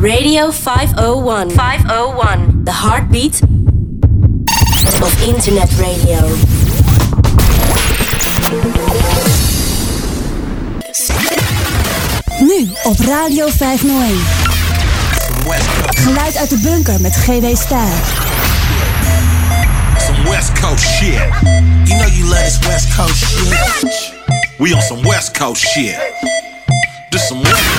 Radio 501. 501. The heartbeat of internet radio. Nu op Radio 501. Geluid uit de bunker met GW Stijl. Some West Coast shit. You know you love this West Coast shit. We on some West Coast shit. This some West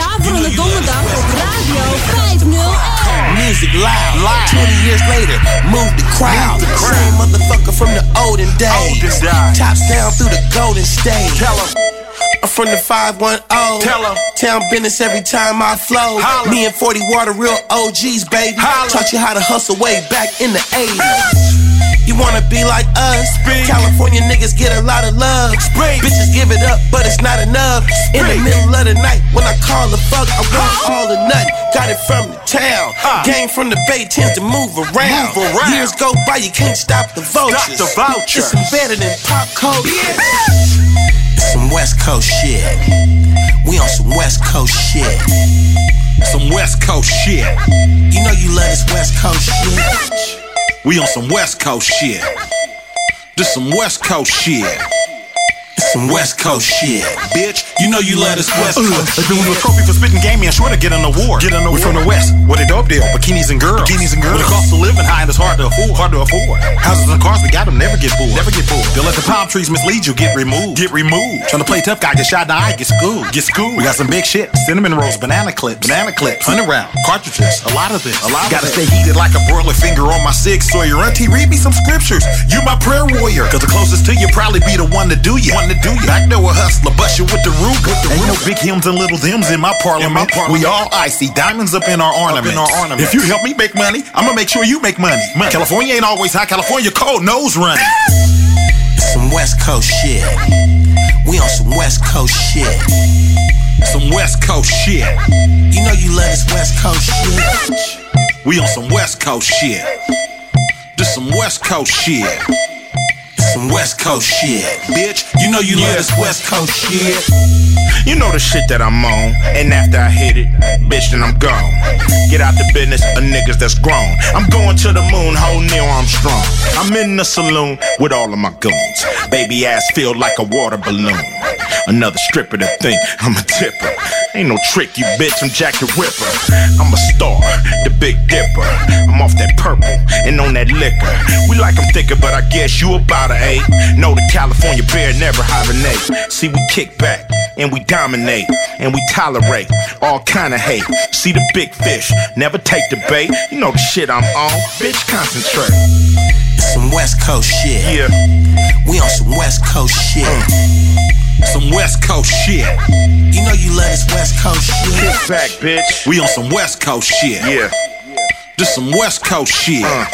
shit. is de Daverende Donderdag op Radio 501. Music loud, loud. 20 years later, move the crowd. Same motherfucker from the olden days. Olden days. Tops down through the golden stage. Tell 'em. I'm from the 510. Tell 'em. Town business every time I flow. Holla. Me and 40 water, real OGs, baby. Holla. Taught you how to hustle way back in the 80s. You wanna be like us? Speak. California niggas get a lot of love. Speak. Bitches give it up, but it's not enough. In the middle of the night, when I call the fuck, I want all the nut. Got it from the town. Ah. Game from the bay tends to move around. Move around. Years go by, you can't stop the vultures. the vultures. It's embedded in pop culture. It's some West Coast shit. We on some West Coast shit. Some West Coast shit. You know you love this West Coast shit. We on some West Coast shit. This some West Coast shit. Some West Coast shit, bitch. You know you love this West Coast shit. doing a trophy for spitting game, and sure to get an award. Get an award. We from the West, where they dope deal, bikinis and girls. Bikinis and girls. With the cost of living high and it's hard to afford. Hard to afford. Houses and cars, we got them, never get bored. Never get bored. They'll let the palm trees mislead you, get removed. Get removed. Trying to play tough guy, get shot in the eye, get schooled. Get schooled. We got some big shit. Cinnamon rolls, banana clips, banana clips, hundred round, cartridges, a lot of this. A lot Gotta stay heated like a broiler finger on my six. So your auntie read me some scriptures. You my prayer warrior. Cause the closest to you probably be the one to do you. One to do you. Back door a hustler, bust you with the root. With the Ain't no big hymns and little thems in my parliament. We all icy, diamonds up in our ornaments. our ornaments. If you help me make money, I'ma make sure you make money. money. California ain't always hot. California cold, nose running. Some West Coast shit. We on some West Coast shit. Some West Coast shit. You know you love this West Coast shit. We on some West Coast shit. This some West Coast shit. Some West Coast shit, bitch. You know you love this West Coast shit. You know the shit that I'm on, and after I hit it, bitch, then I'm gone. Get out the business of niggas that's grown. I'm going to the moon, whole Neil Armstrong. I'm in the saloon with all of my goons. Baby ass feel like a water balloon. Another stripper to think I'm a tipper. Ain't no trick, you bitch, I'm Jack the Ripper. I'm a star, the Big Dipper. I'm off that purple and on that liquor. We like 'em thicker, but I guess you about a eight. No, the California bear never hibernate. See, we kick back and we dominate and we tolerate all kind of hate. See the big fish, never take the bait. You know the shit I'm on, bitch. Concentrate. It's some West Coast shit. Yeah, We on some West Coast shit. Some West Coast shit. You know you love this West Coast shit. kick back, bitch. We on some West Coast shit. Yeah, Just some West Coast shit. Uh.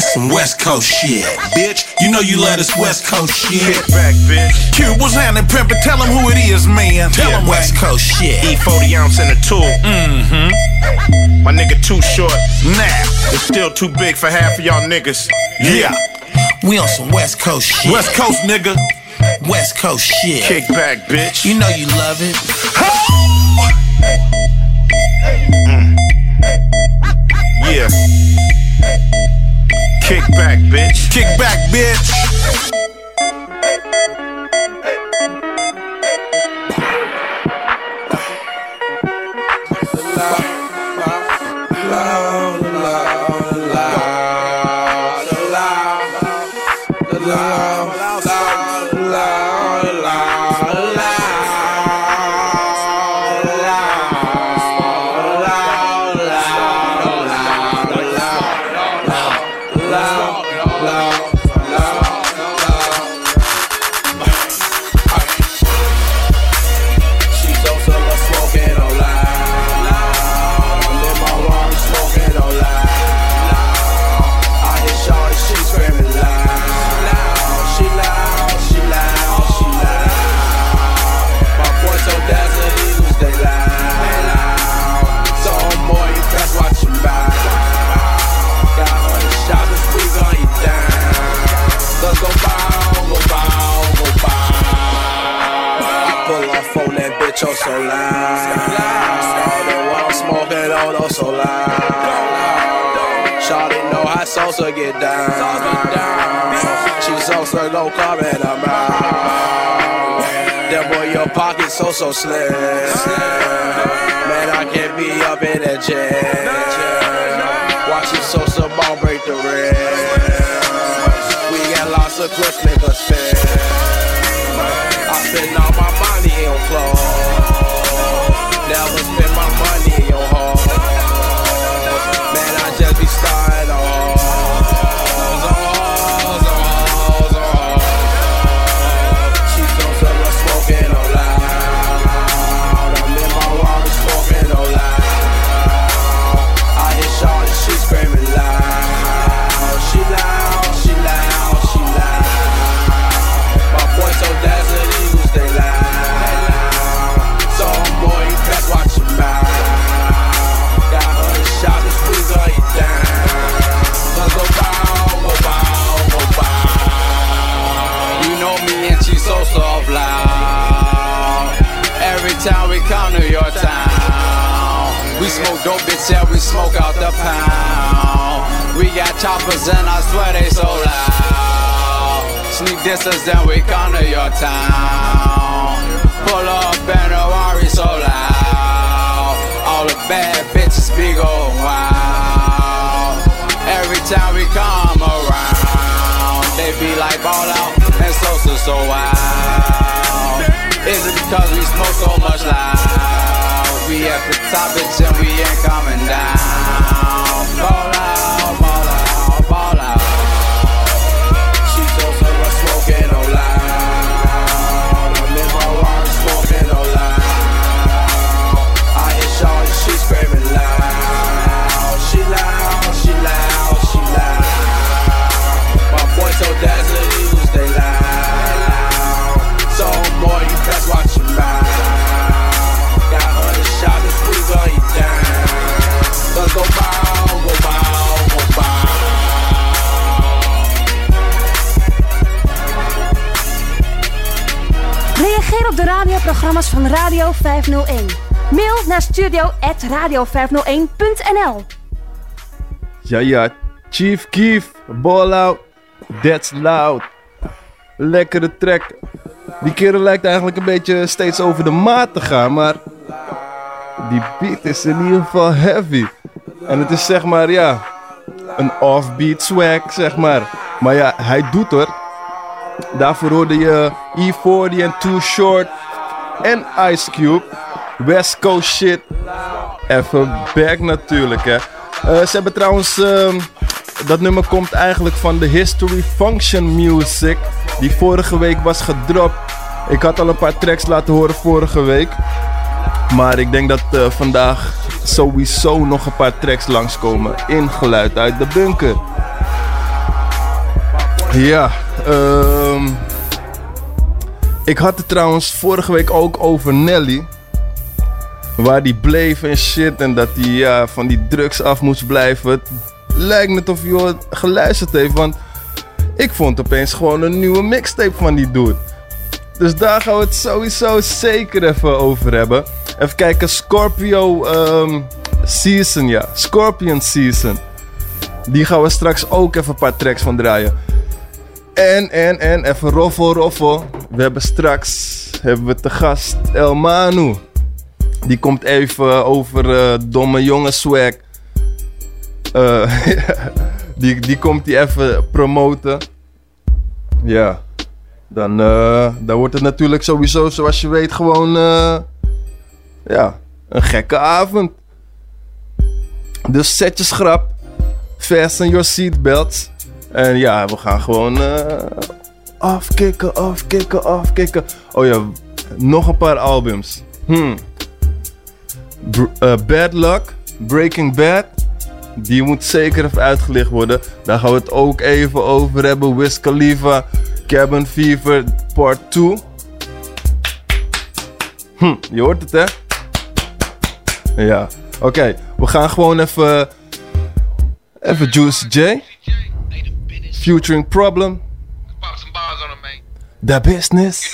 Some West Coast shit, bitch. You know you love this West Coast shit. kick back, bitch. Q was handing pimpin', tell him who it is, man. Tell Yeah, him West Coast shit. E 40 ounce in a tool. Mm-hmm. My nigga too short. Nah, It's still too big for half of y'all niggas. Yeah. We on some West Coast shit. West Coast nigga. West Coast shit. Kick back, bitch. You know you love it. Yeah. Kick back, bitch. Kick back, bitch. Pocket so slim. Man, I can't be up in that jet. Watch you Sosa ball break the rim. Smoke dope, bitch, yeah, we smoke out the pound. We got choppers and I swear they so loud. Sneak distance and we come to your town. Pull up and a Rari so loud. All the bad bitches be going wild. Every time we come around, they be like ball out and so so so wild. Is it because we smoke so much loud? We at the top, bitch, and we ain't coming down. Radioprogramma's van Radio 501. Mail naar studio.radio501.nl Ja, ja. Chief Keef, ball out. That's loud. Lekkere track. Die kerel lijkt eigenlijk een beetje steeds over de maat te gaan, maar die beat is in ieder geval heavy. En het is zeg maar, ja, een offbeat swag, zeg maar. Maar ja, hij doet er. Daarvoor hoorde je E40 en Too Short en Ice Cube. West Coast shit. Even back natuurlijk, hè. Eh, ze hebben trouwens... ehm, dat nummer komt eigenlijk van de History Function Music. Die vorige week was gedropt. Ik had al een paar tracks laten horen vorige week. Maar ik denk dat eh, vandaag sowieso nog een paar tracks langskomen. In geluid uit de bunker. Ja, ehm... Ik had het trouwens vorige week ook over Nelly. Waar die bleef en shit. En dat hij ja, van die drugs af moest blijven. Lijkt net of je geluisterd heeft. Want ik vond opeens gewoon een nieuwe mixtape van die dude. Dus daar gaan we het sowieso zeker even over hebben. Even kijken, Scorpio ehm, Season, ja. Scorpion Season. Die gaan we straks ook even een paar tracks van draaien. En, en, en, even roffel, roffel. We hebben straks, hebben we te gast El Manu. Die komt even over eh, domme jongen swag. Eh, die, die komt die even promoten. Ja. Dan, eh, dan wordt het natuurlijk sowieso, zoals je weet, gewoon... ja, een gekke avond. Dus zet je schrap. Fasten your seatbelts. En ja, we gaan gewoon eh afkicken, afkicken, afkicken. Oh ja, nog een paar albums. Hmm. Eh, Bad Luck, Breaking Bad. Die moet zeker even uitgelicht worden. Daar gaan we het ook even over hebben. Wiz Khalifa, Cabin Fever Part 2. Hm, je hoort het hè? Ja, oké. We gaan gewoon even... Even Juice J. Featuring Problem. The Business.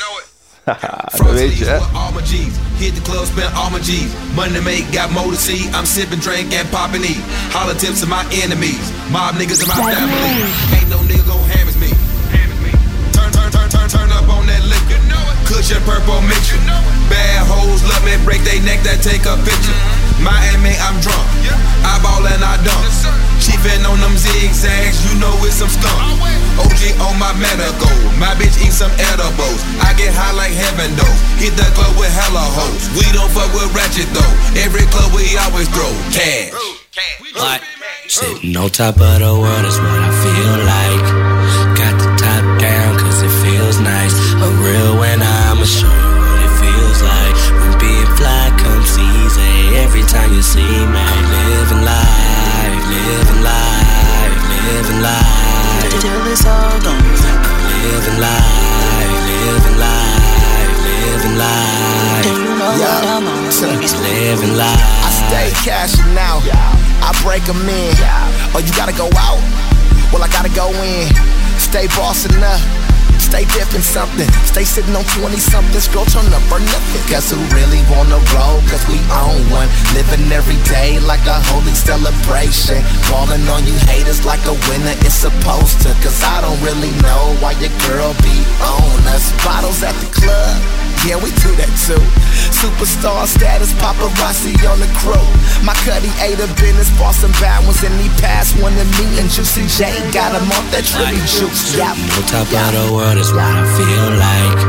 Dat weet je, hè? All my G's. Hit the club, spend all my G's. Money to make, got more to see. I'm sipping, drink, and popping E. Holler tips to my enemies. Mob niggas in my family. Ain't no nigga gon' ham as me. Turn, turn, turn, turn, turn up on that liquor. Cushion purple mixture. Bad hoes love me, break they neck, that take a picture. Miami, I'm drunk. I ball and I dunk. Chiefin' on them zigzags, you know it's some skunk. OG on my medical, my bitch eat some edibles. I get high like heaven though. Hit the club with hella hoes. We don't fuck with ratchet though. Every club we always throw cash. What? Sitting on top of the world is what I feel like. Got the top down cause it feels nice. A real when I'ma you see me, living life, living life, living life. Till it's all gone. Living life, living life, living life. Do you know what I'm on? Living life. I stay cashing out. I break them in. Oh, you gotta go out? Well, I gotta go in. Stay bossing up. Stay dipping something. Stay sitting on 20 somethings. Girl, turn up or nothing. Guess who really wanna roll? Cause we own one. Living every day like a holy celebration. Calling on you haters like a winner is supposed to. Cause I don't really know why your girl be on us. Bottles at the club. Yeah, we do that too. Superstar status, paparazzi on the crew. My cutty ate a business, bought some bad ones, and he passed one to me. And Juicy J got him off that Trilly juice. Yeah. On top of the world is what I feel like.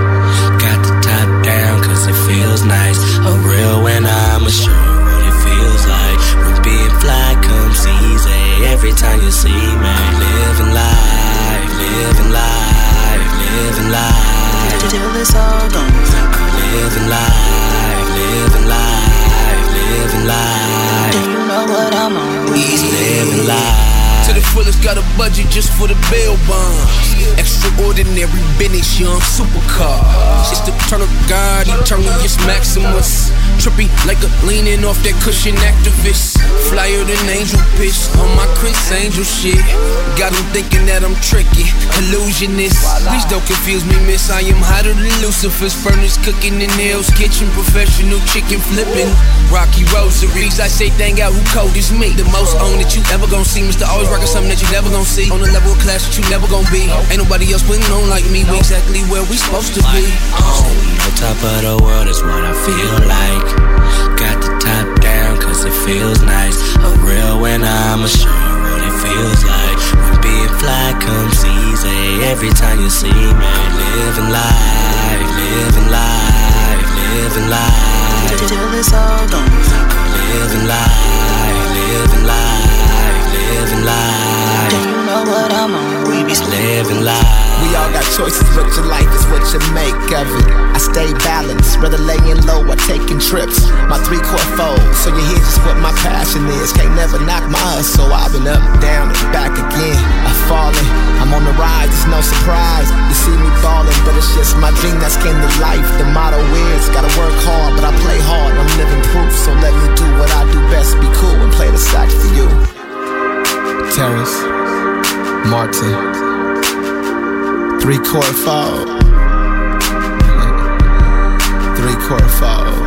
Got the top down cause it feels nice. A real when I'ma show you what it feels like. When being fly comes easy. Every time you see me, living life, living life, living life. Till it's all gone. Living life, living life, living life. Do you know what I'm on? Living life. To the fullest, got a budget just for the bail bonds. Extraordinary Bentley, young supercar. It's the turn of God, eternal, yes, Maximus. Trippy like a leaning off that cushion activist. Flyer than angel pitch on my Criss Angel shit. Got them thinking that I'm tricky, illusionist. Please don't confuse me, miss. I am hotter than Lucifer's furnace, cooking in Hell's kitchen. Professional chicken flipping. Rocky rosaries, I say, thank out who cold is me. The most on that you ever gonna see. Mr. Always rocking something that you never gonna see. On the level of class that you never gonna be. Ain't nobody else putting on like me. We exactly where we supposed to be. Sitting on top of the world is what I feel like. Got the top down cause it feels nice. A real when I'ma show you what it feels like. When being fly comes easy. Every time you see me, living life, living life, living life. Till it's all gone. Living life, living life, living life. Do you know what I'm on? We be living life. We all got choices, but your life is what you make of it. I stay balanced, rather laying low or taking trips. My three court fold, so you hear just what my passion is. Can't never knock my hustle. I've been up, down, and back again. I'm falling, I'm on the rise, it's no surprise. You see me falling, but it's just my dream that's came to life. The motto is, gotta work hard, but I play hard. I'm living proof, so let me do what I do best. Be cool and play the sax for you. Terrace, Martin. Three chord fall. Three chord fall.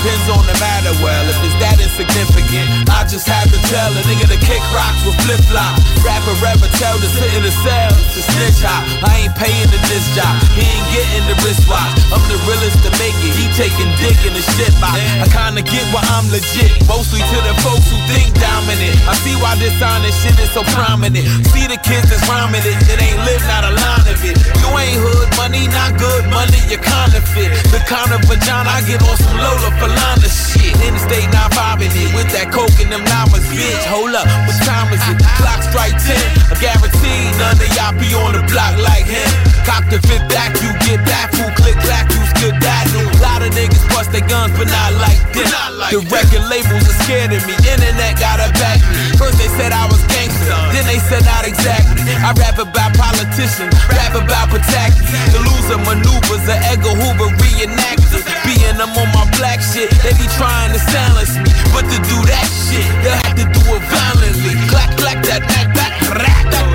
Depends on the matter. Well, if it's that insignificant, I just have to tell a nigga to kick rocks with flip flop. Rapper rapper tell to sit in the cell to snitch hop. I ain't paying the disc job. He ain't getting the wristwatch. I'm the realest to make it. He taking dick in the shit box. I kinda get why I'm legit. Mostly to the folks who think dominant. I see why this honest shit is so prominent. See the kids that's rhyming it. It ain't live, not a line of it. You ain't hood money, not good money. You're counterfeit. The kind of vagina I get on some Lola Falana shit. In the Interstate 95 in it with that coke in and them llamas. bitch. Hold up, what time is it? Clock strike 10. I guarantee none of y'all be on the block like him. Cock the fifth back, you get baffled. Click clack, you good dazzle. Lot of niggas bust their guns, but not like them. The record labels are scared of me. Internet gotta back me. First they said I was gangster, then they said not exactly. I rap about politicians, rap about protectors. The loser maneuvers, the Edgar Hoover reenactors. Being them on my black shit, they be trying to silence me. But to do that shit, they'll have to do it violently. Clack, clack, that, back, back, rack, that,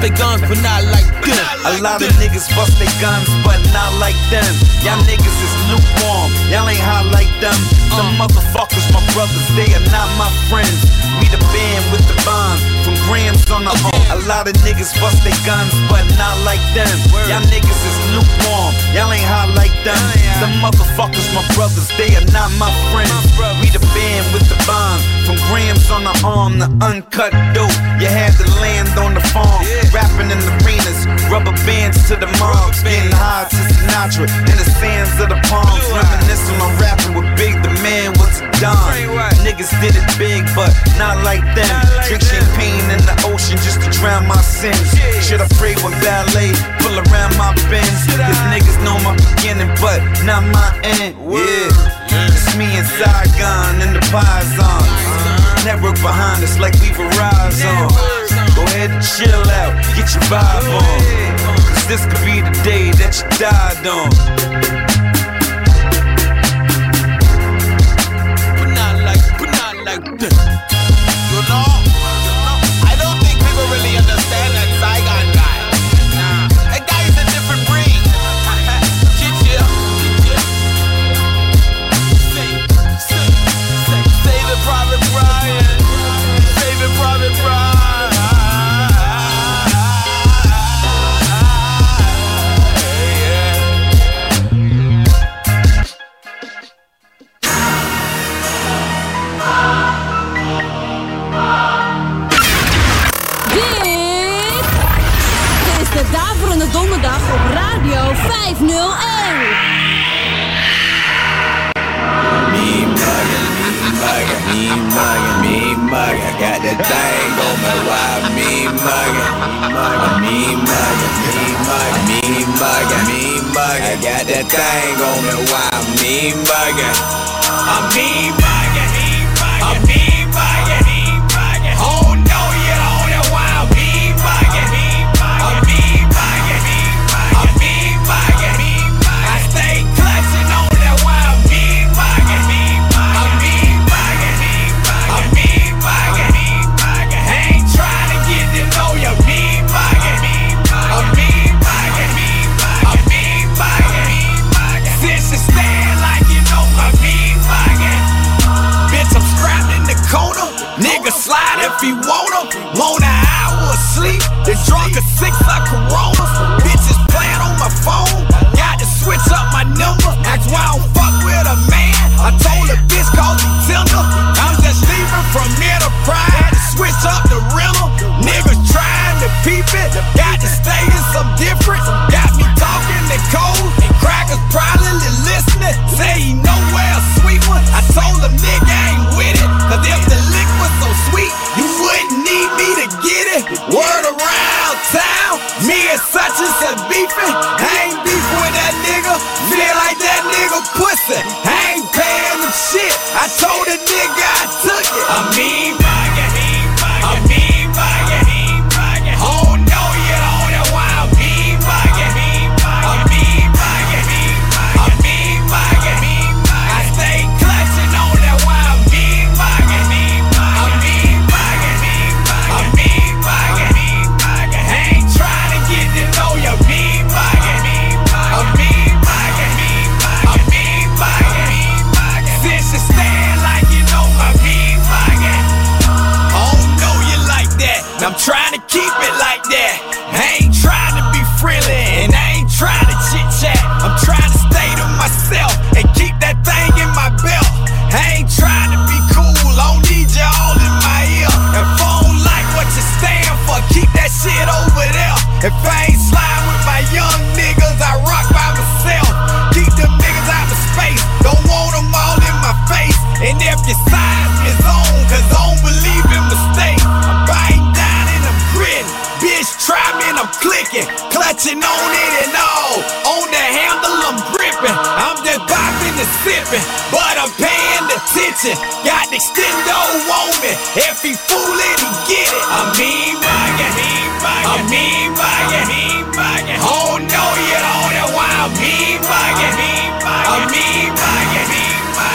their guns, but not like them. A lot of niggas bust their guns, but not like them. Y'all niggas is lukewarm, y'all ain't hot like them. Some motherfuckers, my brothers, they are not my friends. We the band with the bond, from grams on the arm. A lot of niggas bust their guns, but not like them. Y'all niggas is lukewarm, y'all ain't hot like them. Some motherfuckers, my brothers, they are not my friends. We the band with the bond, from grams on the arm, the uncut dope. You had to land on the farm, rapping in the arenas, rubber bands to the moms, getting high to Sinatra in the sands of the palms, reminiscing on rapping with Big. The man was a don. Niggas did it big, but not like them. Drink champagne in the ocean just to drown my sins. Should I pray with ballet, pull around my bends? Cause niggas know my beginning, but not my end. Yeah, it's me and Saigon and the Pizon. Network behind us like we Verizon. Go ahead and chill out, get your vibe on. Cause this could be the day that you died on. but not like, but not like them. Daverende Donderdag op Radio 501. Me muggin', me muggin', me muggin', me muggin'. Got that thing on me, why me muggin'? Me muggin', me muggin', me muggin', me muggin'. I got that thing on me, why me muggin'? I'm me muggin', if he want 'em. Want an hour of sleep. The drunk of six of coronas. Bitches playing on my phone. And such beefing. I ain't beef with that nigga. Feel like that nigga pussy. I ain't paying him shit. I told the nigga I took it. I mean, I clutching. Got the extendo on me. Every fool it, he get it. I mean, bugging. I mean, bugging. Oh no, you don't know why I mean, bugging. I mean, bugging.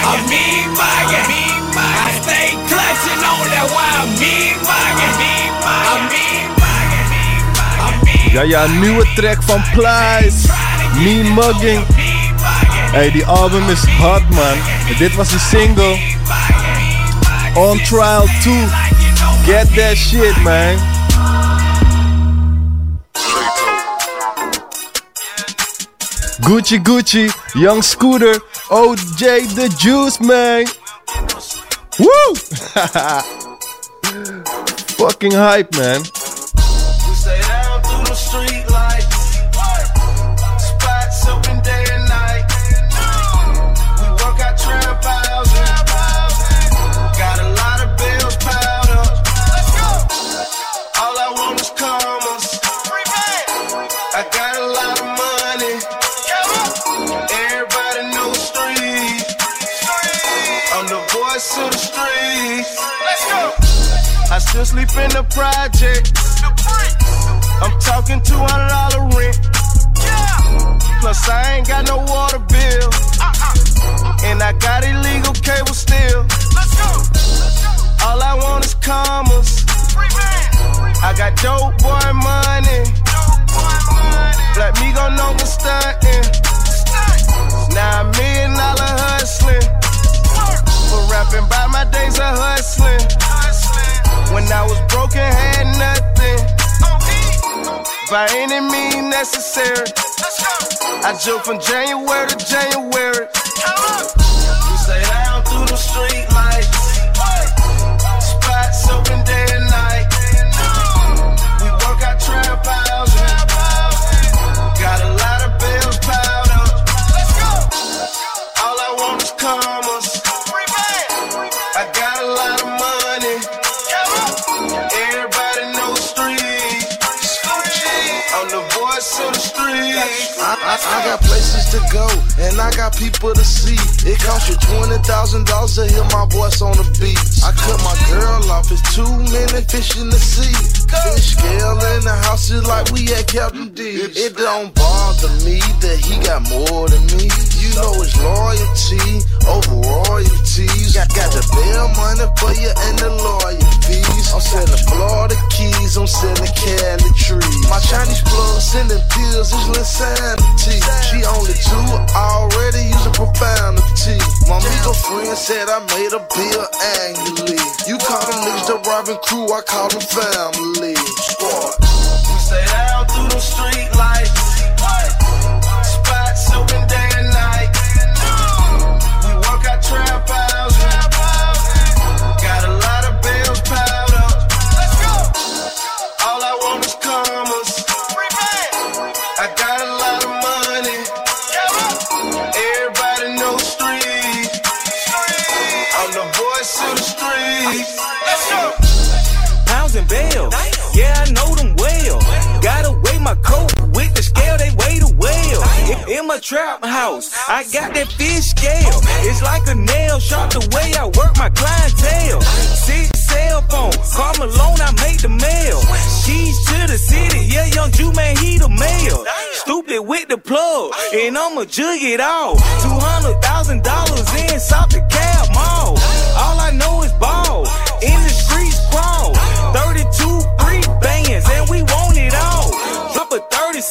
I mean, bugging. I stay clutching on that why I mean, bugging. I mean, Ja, ja, nieuwe track van Plies. Me Mugging. Hey, die album is hot, man. En dit was de single. On Trial 2. Get that shit, man. Gucci Gucci, Young Scooter, OJ the Juice, man. Woo! Fucking hype, man. Still sleep in the project. I'm talking two hundred dollar rent. Plus I ain't got no water bill. And I got illegal cable still. All I want is commas. I got dope boy money. Black me gon' know stuntin'. When I was broken, had nothing. By any means necessary. I joke from January to January. We stay down through the street got places to go and I got people to see. It costs you twenty thousand dollars to hear my voice on the beat. I cut my girl off, it's too many fish in the sea. Fish scale in the house is like we at Captain D. It, it don't bother me that he got more than me. You know it's loyalty over royalties. Got, got the bail money for you and the lawyer fees. I'm selling Florida keys, I'm selling Cali trees. My Chinese plug sending pills is insanity. She only two, already using profanity. My amigo friend said I made a bill annually. You call them niggas the robbing crew, I call them family. Squad. Trap house, I got that fish scale. It's like a nail sharp the way I work my clientele. Six cell phone, call Malone, I make the mail. Keys to the city, yeah, young Jew man, he the mail. Stupid with the plug, and I'ma jug it all. Two hundred thousand dollars in South the Cab Mall. All I know is ball, in the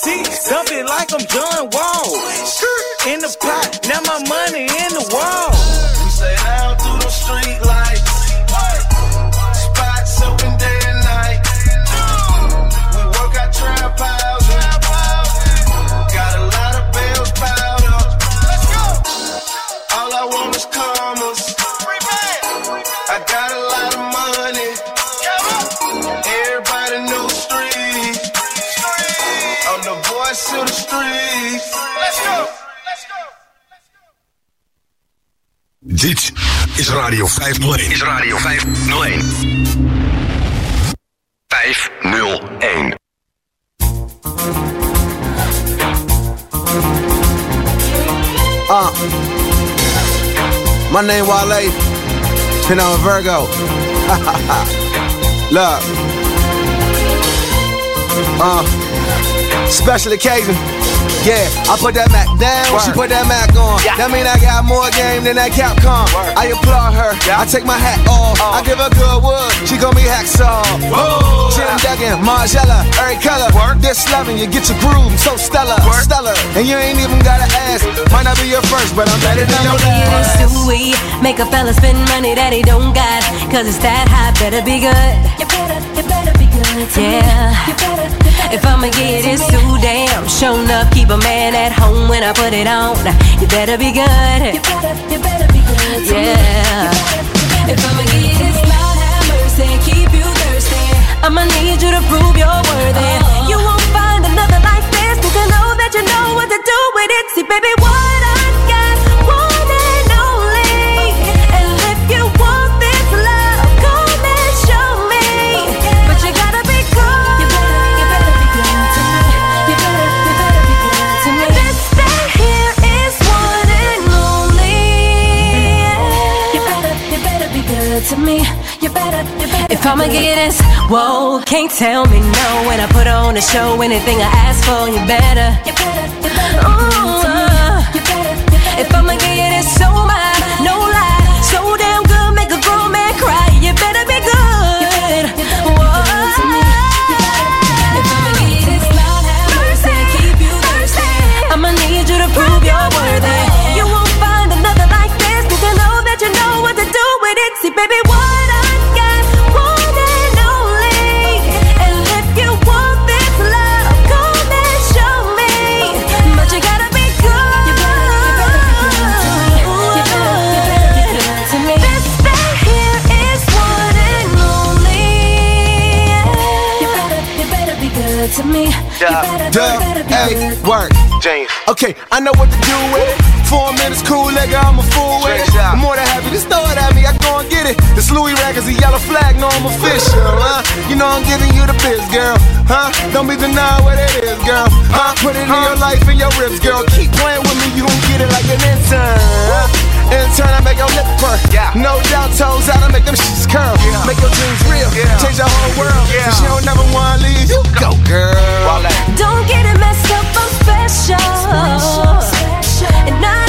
a 36, dump it like I'm John Wall. In the pot, now my money in Dit is Radio 501. Is Radio 501. 501. Uh, my name Wale. and I'm a Virgo. Look. Uh, special occasion. Yeah, I put that Mac down, she put that Mac on. That mean I got more game than that Capcom. I applaud her, I take my hat off. I give her good wood, she call me hacksaw. Jim Duggan, Margella, every color. This loving, you get your groove, so stellar, stellar. And you ain't even gotta ask, might not be your first, but I'm better than your last. This sweet, make a fella spend money that he don't got. Cause it's that high, better be good. You better, you better be good. Yeah. If I'ma get it too damn, shown up, keep a man at home when I put it on. You better be good. You better, you better be good. Yeah. If I'ma get it, Lord have mercy, keep you thirsty. I'ma need you to prove you're worthy. Oh. You won't find another like this. Need to know that you know what to do with it. See, baby, what I to me. You better, you better. If I'ma get this, whoa, can't tell me no when I put on a show. Anything I ask for, you better. You better, you better. Ooh, uh, you better, you better. If I'ma get it, so my, You Dub, hey, work. James. Okay, I know what to do with it. Four minutes, cool, nigga, I'm a fool with it. I'm more than happy, just throw it at me, I go and get it. This Louis rag is a yellow flag, no, I'm official, huh? You know I'm giving you the biz, girl, huh? Don't be denying what it is, girl, huh? Put it in your life and your ribs, girl. Keep playing with me, you don't get it like an intern, huh? Intern, I make your lip purr. No doubt, toes out, I make them shits curl. Make your dreams real, change your whole world. Cause you don't never wanna leave, you go, girl. Don't get it messed up, I'm special. And not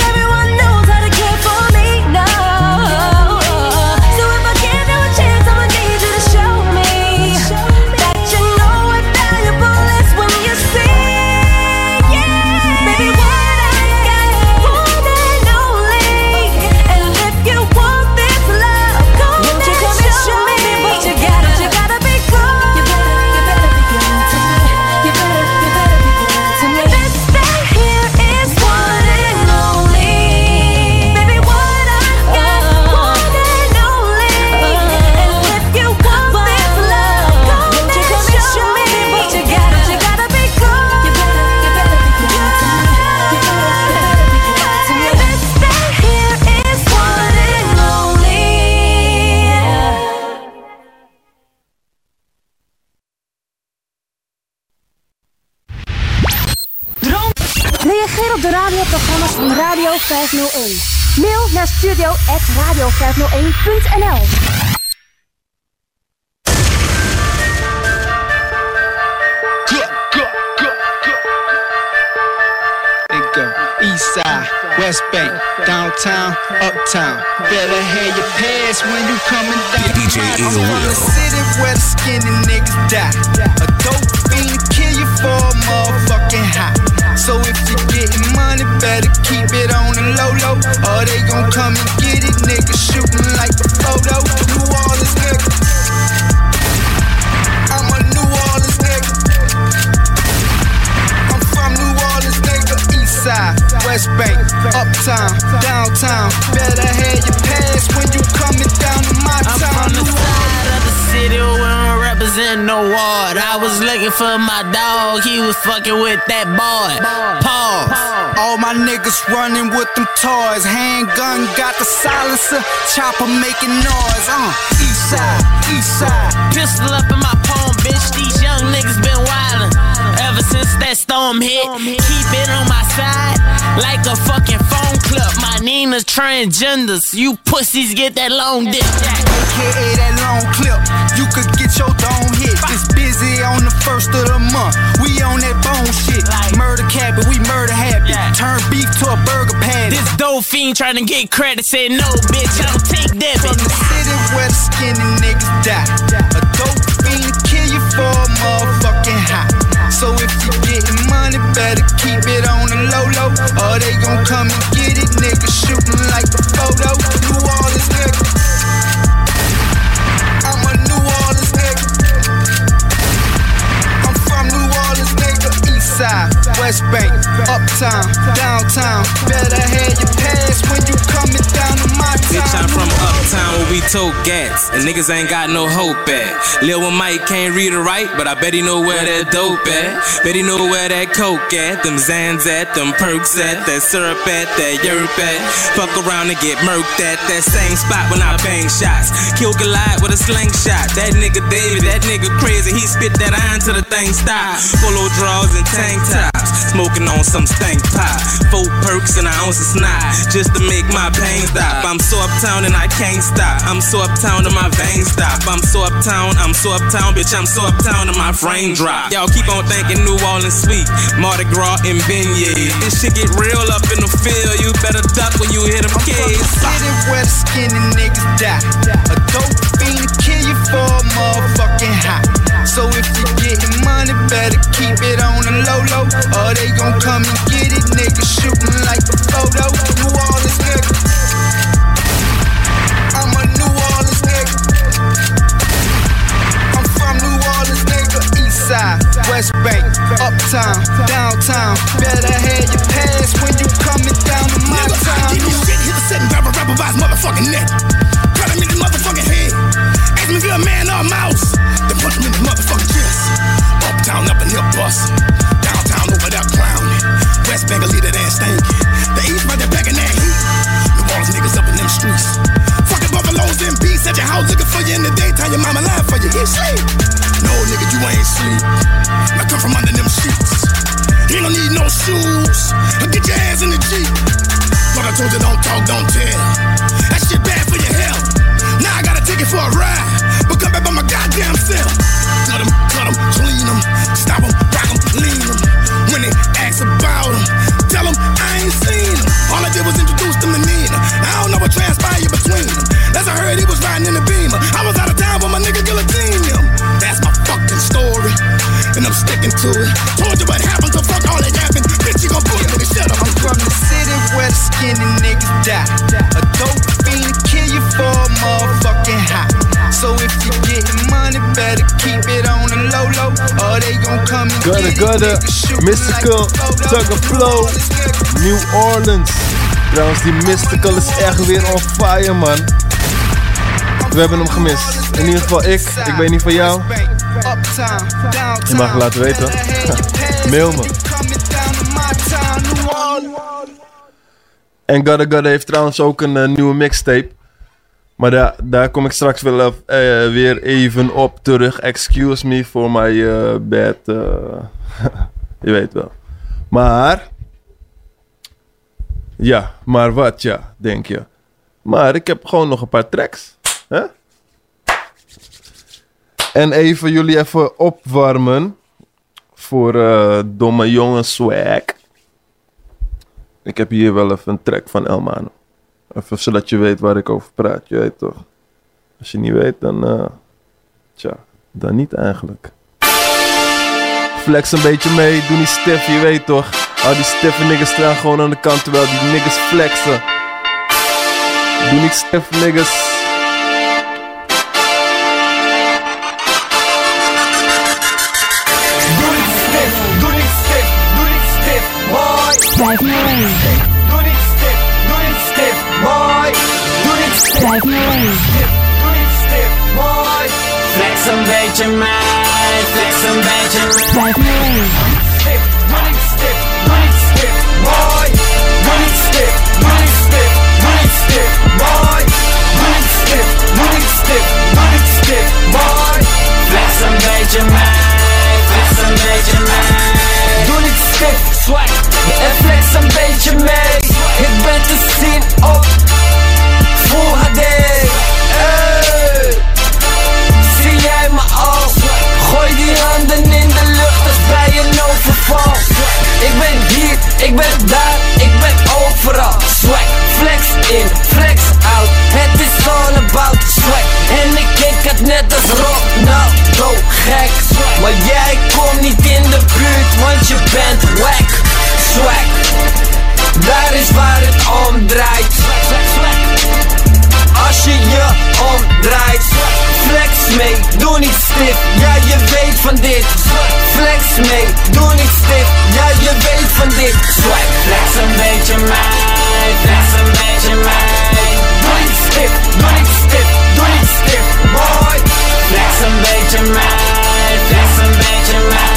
van Radio 501. Mail naar studio.radio501.nl It go east side, west bank, downtown, uptown. Better have your pass when you coming down. DJ I'm from the city where the skinny niggas die. A dope fiend kill you for a motherfucking high. So if you getting money, better keep it on the low low, or they gon' come and get it, nigga. Shooting like a photo. New Orleans nigga. I'm a New Orleans nigga. I'm from New Orleans, nigga. East side, West Bank, uptown, downtown. Better have your pass when you coming down to my town. I'm from the side of the city where representing no ward. I was looking for my dog, he was fucking with that boy. Pause. All my niggas running with them toys. Handgun got the silencer, chopper making noise. Uh, east side, east side. Pistol up in my palm, bitch. These young niggas been wildin'. Ever since that storm hit, keep it on my side. Like a fucking phone clip. My Nina's transgenders. You pussies get that long dick. AKA that long clip, you could get your dome hit. It's busy on the first of the month. We on that bone shit. Murder cat, but we murder happy. Turn beef to a burger patty. This dope fiend trying to get credit. Say no, bitch, I don't take debit. From the city where the skinny niggas die. A dope fiend kill you for a motherfucking better keep it on the low low. Or they gon' come and get it, nigga. Shooting like a photo. New Orleans nigga. I'm a New Orleans nigga. I'm from New Orleans nigga. East side, West Bank, uptown, downtown. Better have your pass when you coming down to my town. Bitch, I'm from uptown where we tote gats, and niggas ain't got no hope at. Lil one Mike can't read or write, but I bet he know where that dope at. Bet he know where that coke at, them Zans at, them perks at, that syrup at, that yerp at. Fuck around and get murked at that same spot when I bang shots. Kill Goliath with a slingshot. That nigga David, that nigga crazy, he spit that iron till the thing stop. Polo draws and tank tops, smoking on some stank pop. Four perks and an ounce of snot, just to make my pain stop. I'm so uptown and I can't stop. I'm so uptown and my veins stop. I'm so uptown, I'm so uptown, bitch. I'm so uptown and my frame drop. Y'all keep on thinking New Orleans sweet, Mardi Gras and beignets. This shit get real up in the field. You better duck when you hit them kids. City where the skinny niggas die. A dope fiend kill you for a motherfucking high. So if you getting money, better keep it on the low low. Or they gon' come and get it, nigga. Shooting like a photo. New Orleans nigga. I'm a New Orleans nigga. I'm from New Orleans nigga. East side, West Bank, uptown, downtown. Better have your pass when you coming down to my Nigga, I town. give you shit, hit a set a rapper by his motherfucking neck. Cut him in his motherfucking head. Ask me if you're a man or a mouse. Then punch him in the motherfucking chest. Uptown, up in here bustin'. Downtown, over there clowning. West Bank, a leader there stinking. The East, right there back in that heat. New Orleans niggas up in them streets. Fucking buffaloes and beats at your house looking for you in the daytime. Your mama lying for you. He sleep. No, nigga, you ain't sleep. I come from under them sheets. You don't need no shoes. Get your ass in the Jeep. Thought I told you don't talk, don't tell. That shit bad mystical. Tugger Flow, New Orleans. Trouwens, die mystical is echt weer on fire, man. We hebben hem gemist. In ieder geval ik. Ik weet niet van jou. Je mag het laten weten. Mail me. En Gutter heeft trouwens ook een eh, nieuwe mixtape. Maar daar, daar kom ik straks wel eh, weer even op terug. Excuse me my eh, bad. eh, je weet wel. Maar. Ja, maar wat ja, denk je. Maar ik heb gewoon nog een paar tracks. Hè? En even jullie even opwarmen. Voor eh, domme jongen swag. Ik heb hier wel even een track van Elmano. Even zodat je weet waar ik over praat, je weet toch. Als je niet weet, dan... eh tja, dan niet eigenlijk. Flex een beetje mee, doe niet stiff, je weet toch. Al die stiffe niggas staan gewoon aan de kant terwijl die niggas flexen. Doe niet stiff niggas. Doe niet stif, doe niet stif, doe niet stif, mooi. Blijf me alleen. stif, doe niet stif, mooi. Flex een beetje mij, flex een beetje mij. Blijf me alleen. Stif, doe niet stif, doe niet stif, mooi. Flex een beetje mij, flex een beetje mij. Doe niet stif, swag en flex een beetje mee. Zie jij me al? Gooi die handen in de lucht, als bij een overval. Ik ben hier, ik ben daar, ik ben overal. Swag, flex in, flex out. Het is all about swag. En ik kijk het net als Ronaldo, gek. Maar jij komt niet in de buurt, want je bent wack. Swag, daar is waar het om draait. je omdraait Flex mee, doe niet stif, ja je weet van dit. Flex mee, doe niet stif, ja je weet van dit. Swag, flex een beetje mij, flex een beetje mij Doe niet stif, doe niet stif, doe niet boy. Flex een beetje mij, flex een beetje mij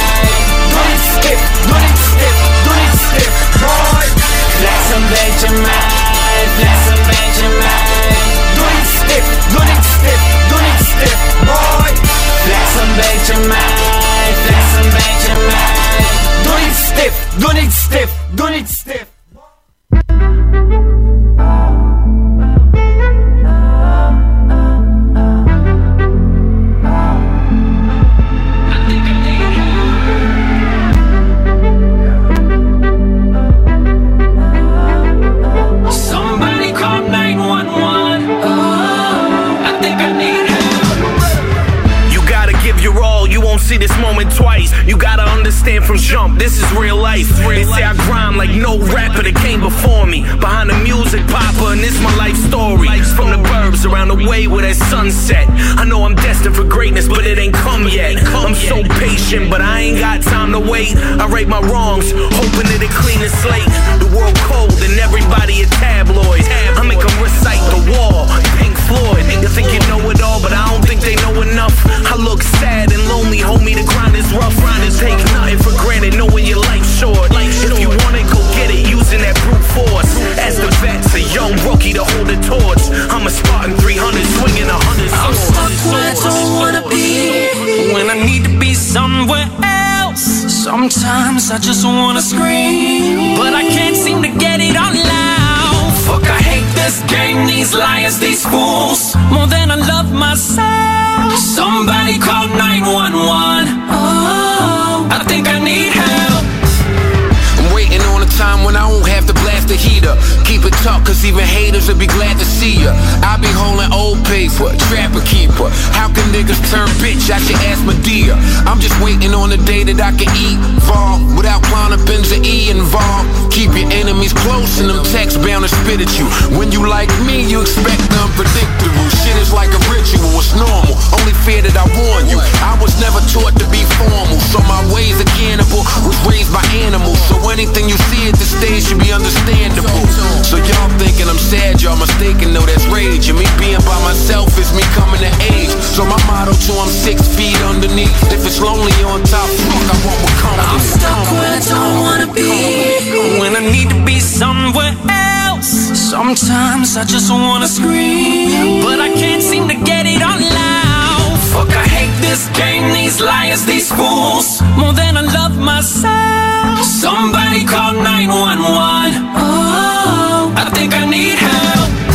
Doe niet stif, doe niet stif, doe niet boy. Flex een beetje mij beetje mij, flex een beetje mij Doe niet stift, doe niet stift where that sunset. I know I'm destined for greatness, but it ain't come yet. I'm so patient, but I ain't got time to wait. I right my wrongs, hoping that it clean the slate. The world cold and everybody a tabloid. I make 'em recite the wall, Pink Floyd. You think you know it all, but I don't think they know enough. I look sad and lonely, homie. The grind is rough. Take nothing for granted, knowing your life's short. Using that brute force. As the vet's a young rookie to hold the torch. I'm a Spartan 300, swinging a hundred I'm stuck where I don't wanna be When I need to be somewhere else. Sometimes I just wanna scream. But I can't seem to get it out loud. Fuck, I hate this game, these liars, these fools. More than I love myself. Somebody call 911 Oh, I think I need help time when I won't have to blast the heater. Keep it tough, cause even haters will be glad to see ya. I be holding old paper, trapper keeper. How can niggas turn bitch? I should ask Madea. I'm just waiting on the day that I can eat evolve without Klonopins or E involved. Keep your enemies close and them texts bound to spit at you. When you like me, you expect unpredictable. Shit like a ritual, it's normal. Only fear that I warn you. I was never taught to be formal, so my ways are cannibal. Was raised by animals, so anything you see at the stage should be understandable. So y'all thinking I'm sad, y'all mistaken, no, that's rage. And me being by myself is me coming to age. So my motto to I'm six feet underneath. If it's lonely on top, fuck, I want what comes I'm stuck where I don't wanna be When I need to be somewhere else Sometimes I just wanna scream But I can't seem to get it out. Loud Fuck, I hate this game, these liars, these fools. More than I love myself. Somebody call 911 Oh, I think I need help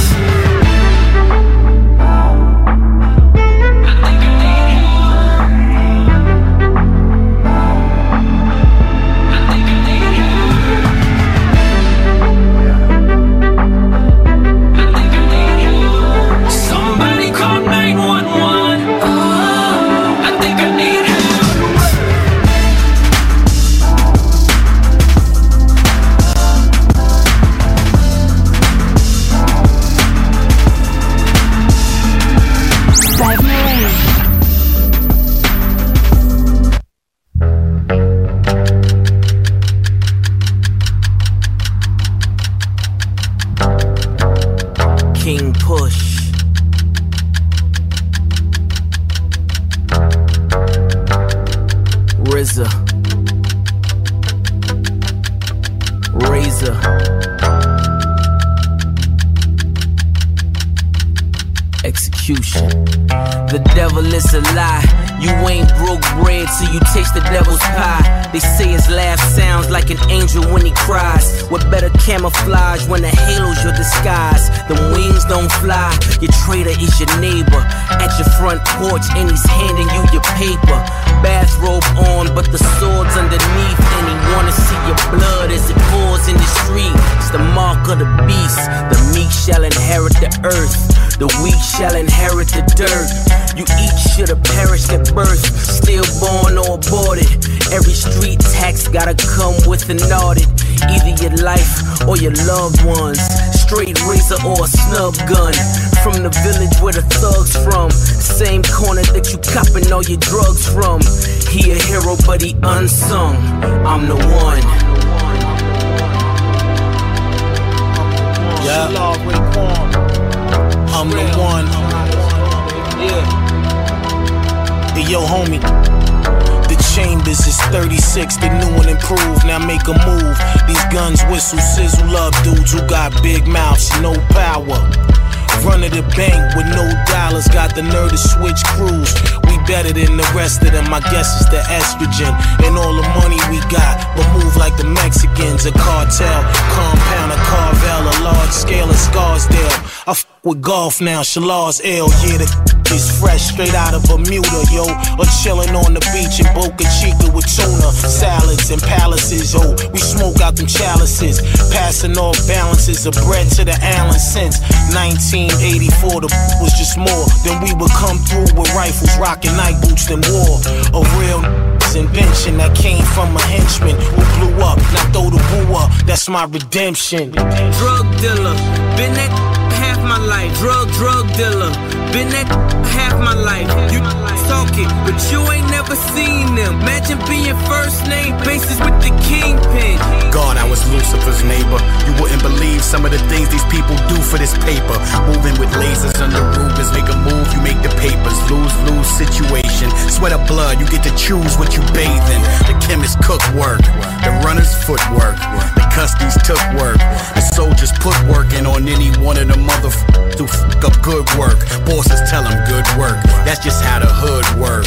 Execution. The devil is a lie. You ain't broke bread till you taste the devil's pie. They say his laugh sounds like an angel when he cries. What better camouflage when the halo's your disguise? The wings don't fly. Your traitor is your neighbor. At your front porch, and he's handing you your paper. Bathrobe on, but the sword's underneath. And he wanna see your blood as it pours in the street. It's the mark of the beast. The meek shall inherit the earth. The weak shall inherit the dirt. You each should have perished at birth, stillborn or aborted. Every street tax gotta come with an audit. Either your life or your loved ones. Straight razor or a snub gun. From the village where the thugs from. same corner that you copping all your drugs from. He a hero, but he unsung. I'm the one. Yeah. I'm the one. Yeah. Yo, homie. The chambers is 36, the new and improved. Now make a move. These guns whistle, sizzle up dudes who got big mouths, no power. Run the bank with no dollars, got the nerve to switch crews. We better than the rest of them, I guess it's the estrogen and all the money we got. But move like the Mexicans, a cartel, compound, a carvel, a large scale of Scarsdale. I f with golf now, Shalars L, yeah, the is fresh straight out of Bermuda, yo. Or chillin' on the beach in Boca Chica with tuna, salads and palaces, yo. We smoke out them chalices, passing off balances of bread to the Allen since 1984. The was just more than we would come through with rifles, rocking night boots, and war. A real invention that came from a henchman who blew up. Now throw the boo up, that's my redemption. Drug dealer, been that my life. Drug, drug dealer, been that half my life. You talking, but you ain't never seen them. Imagine being first name basis with the kingpin. God, I was Lucifer's neighbor. You wouldn't believe some of the things these people do for this paper. Moving with lasers under Rubens, make a move, you make the papers. Lose, lose situation. Sweat of blood, you get to choose what you bathe in. The chemist cook work, the runner's footwork. The custies took work. The soldiers put work in on any one of the motherfuckers who fuck up good work. Bosses tell them good work. That's just how the hood work.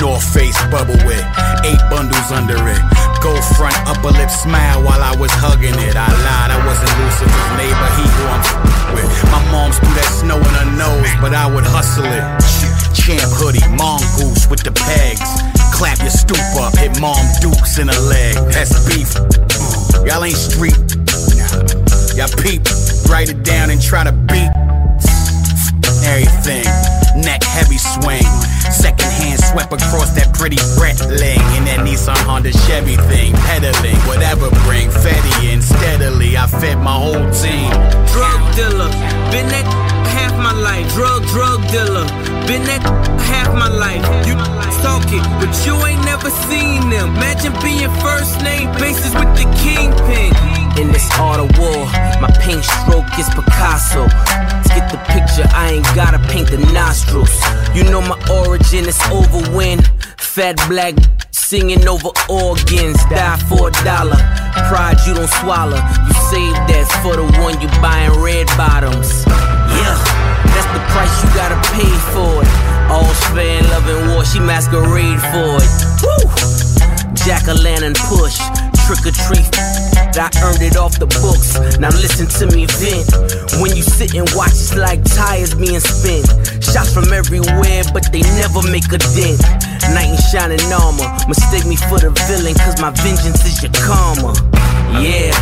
North face bubble with eight bundles under it. Go front, upper lip smile while I was hugging it. I lied, I wasn't Lucifer's neighbor, he who I'm with. My mom's threw that snow in her nose, but I would hustle it. Champ hoodie, mongoose with the pegs. Clap your stoop up, hit mom dukes in the leg. That's beef. Y'all ain't street. Y'all peep, write it down and try to beat everything. Neck heavy swing. Second hand swept across that pretty Breitling in that Nissan Honda Chevy thing. Pedaling, whatever bring Fetty in steadily. I fed my whole team. Drug dealer, been that half my life. Drug, drug dealer, been that half my life. You talking, but you ain't never seen them. Imagine being first name basis with the kingpin. In this art of war, my paint stroke is Picasso. To get the picture, I ain't gotta paint the nostrils. You know my origin is over when fat black singing over organs. Die for a dollar. Pride you don't swallow. You save that for the one you buying red bottoms. Yeah, that's the price you gotta pay for it. All spend, love and war, she masquerade for it. Woo! Jack o' lantern push, trick or treat. I earned it off the books. Now listen to me vent. When you sit and watch, it's like tires being spent. Shots from everywhere, but they never make a dent. Knight in shining armor. Mistake me for the villain, cause my vengeance is your karma. Yeah.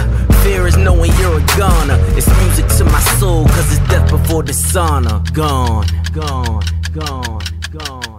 Fear is knowing you're a goner. It's music to my soul, cause it's death before dishonor. Gone, gone, gone, gone.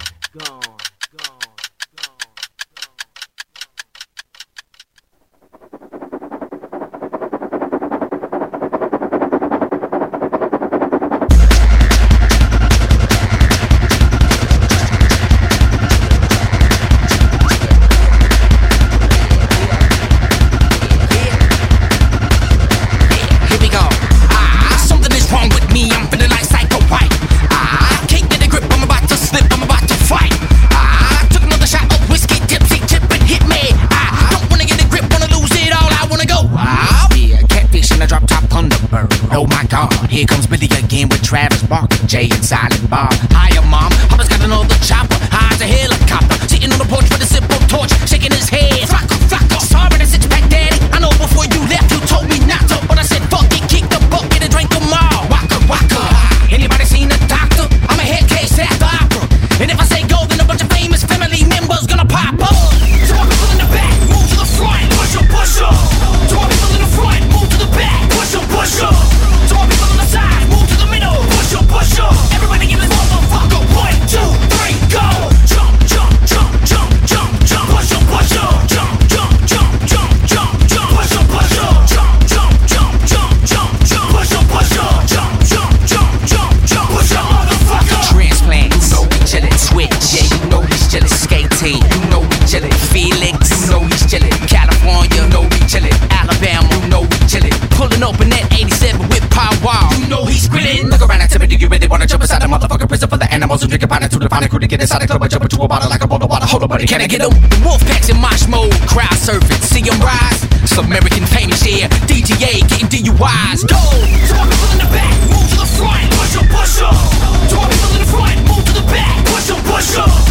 Jay and Silent Bob. To get inside the club, I jump into a bottle like a bowl of water. Hold on, buddy, can I get them? The wolf packs in mosh mode, crowd surfing, see them rise. Some American famous, yeah. DGA getting DUIs. Go! My people in the back, move to the front, push up, push up. My people in the front, move to the back, push up, push up.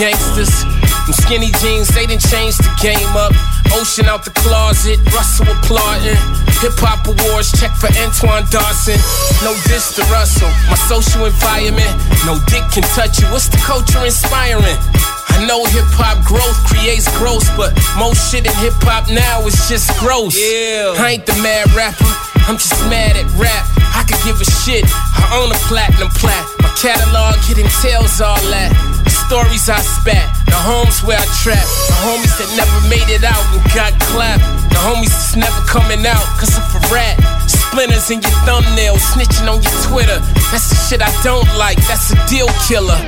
Gangsters. Them skinny jeans, they didn't change the game up. Ocean out the closet, Russell applauding. Hip hop awards, check for Antoine Dodson. No diss to Russell, my social environment. No dick can touch you. What's the culture inspiring? I know hip hop growth creates growth, but most shit in hip hop now is just gross. Yeah. I ain't the mad rapper, I'm just mad at rap. I could give a shit. I own a platinum plat. My catalog hitting tails all that. The stories I spat, the homes where I trap, the homies that never made it out and got clapped. The homies that's never coming out cause of a rat. Splinters in your thumbnail, snitching on your Twitter. That's the shit I don't like, that's a deal killer.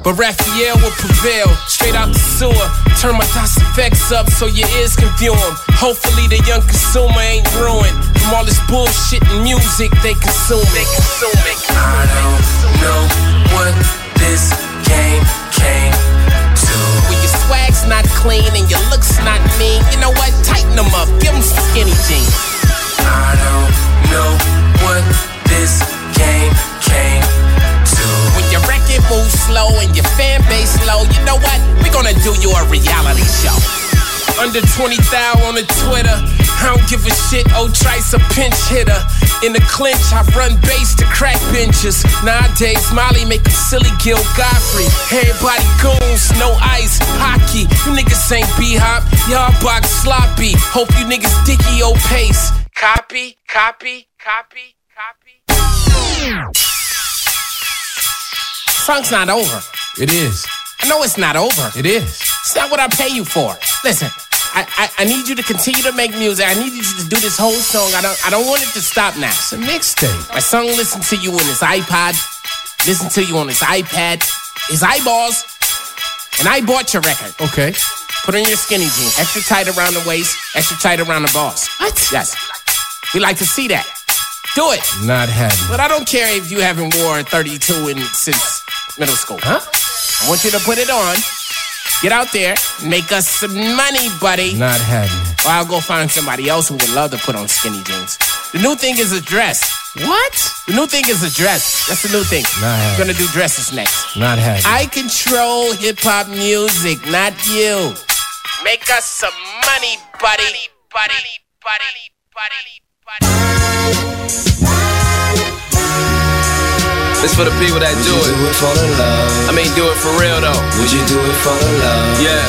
But Raphael will prevail, straight out the sewer. Turn my DOS effects up so your ears can view 'em. Hopefully the young consumer ain't ruined from all this bullshit and music they consume. They consume it. I don't know what this game came to. When your swag's not clean and your looks not mean, you know what? Tighten them up, give them some skinny jeans. I don't know what this game came to. When your record moves slow and your fan base low, you know what? We're gonna do you a reality show. Under 20 thou on the Twitter. I don't give a shit, oh Trice a pinch hitter. In the clinch, I run base to crack benches. Nowadays, Molly make a silly Gil Godfrey. Everybody goons, no ice, hockey. You niggas ain't B-hop, y'all box sloppy. Hope you niggas dicky old pace. Copy, copy, copy, copy. Song's not over. It is. I know it's not over. It is. It's not what I pay you for. Listen, I, I, I need you to continue to make music. I need you to do this whole song. I don't I don't want it to stop now. It's a mixtape. My son listen to you on his iPod, listen to you on his iPad, his eyeballs, and I bought your record. Okay. Put on your skinny jeans, extra tight around the waist, extra tight around the balls. What? Yes. We like to see that. Do it. Not having. But I don't care if you haven't worn 32 in since middle school. Huh? I want you to put it on. Get out there, make us some money, buddy. Not having. Or I'll go find somebody else who would love to put on skinny jeans. The new thing is a dress. What? The new thing is a dress. That's the new thing. Not I'm having. gonna do dresses next. Not having. I control hip hop music, not you. Make us some money, buddy. Buddy, buddy, buddy, It's for the people that do it. Do it for the love. I mean, do it for real though. Would you do it for the love? Yeah.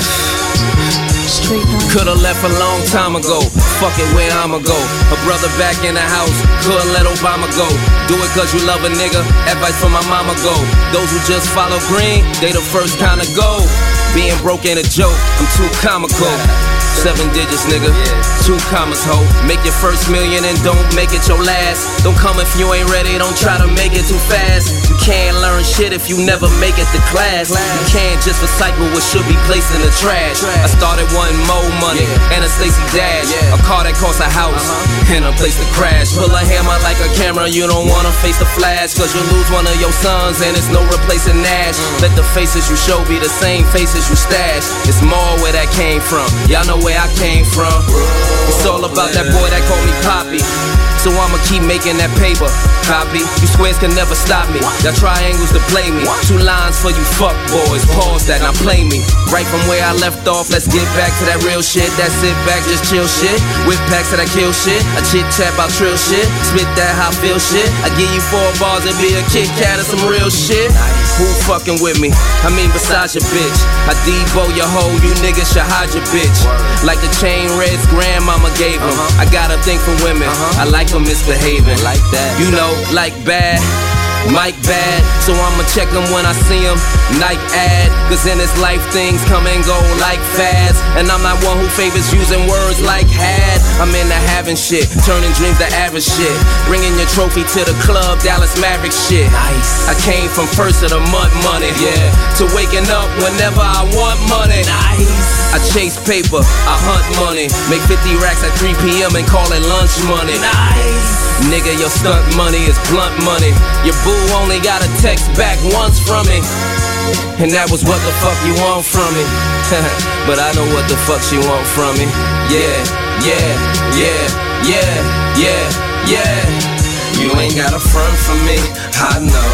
Could've left a long time ago. Fuck it, where I'ma go? A brother back in the house. Couldn't let Obama go. Do it cause you love a nigga. Advice from my mama go. Those who just follow green, they the first kind of go. Being broke ain't a joke. I'm too comical. Seven digits, nigga. Two commas, ho. Make your first million and don't make it your last. Don't come if you ain't ready, don't try to make it too fast. You can't learn shit if you never make it to class. You can't just recycle what should be placed in the trash. I started wanting more money and a Stacy Dash. A car that costs a house and a place to crash. Pull a hammer like a camera, you don't wanna face the flash. Cause you lose one of your sons and it's no replacing Nash. Let the faces you show be the same faces you stash. It's more where that came from. Y'all know where I came from. It's all about that boy that called me Poppy. So I'ma keep making that paper. Copy. You squares can never stop me. Y'all triangles to play me. Two lines for you fuck boys. Pause that, now play me. Right from where I left off, let's get back to that real shit. That sit back, just chill shit. Whip packs that I kill shit. I chit chat about trill shit. Spit that how I feel shit. I give you four bars and be a Kit Kat or some real shit. Who fucking with me? I mean, besides your bitch. I Debo your hoe, you niggas should hide your bitch. Like the chain Red's grandmama gave him. Uh-huh. I got a thing for women. Uh-huh. I like them misbehaving. Like that. You know, like bad. Mike bad, so I'ma check him when I see him. Nike ad, cause in his life things come and go like fast. And I'm not one who favors using words like had. I'm into having shit, turning dreams to average shit. Bringing your trophy to the club, Dallas Maverick shit. Nice. I came from first of the month money, yeah, to waking up whenever I want money. Nice. I chase paper, I hunt money. Make 50 racks at 3 p.m. and call it lunch money. Nice. Nigga, your stunt money is blunt money. Your boo only got a text back once from me. And that was what the fuck you want from me. but I know what the fuck she want from me. Yeah, yeah, yeah, yeah, yeah, yeah. You ain't got a front for me. I know,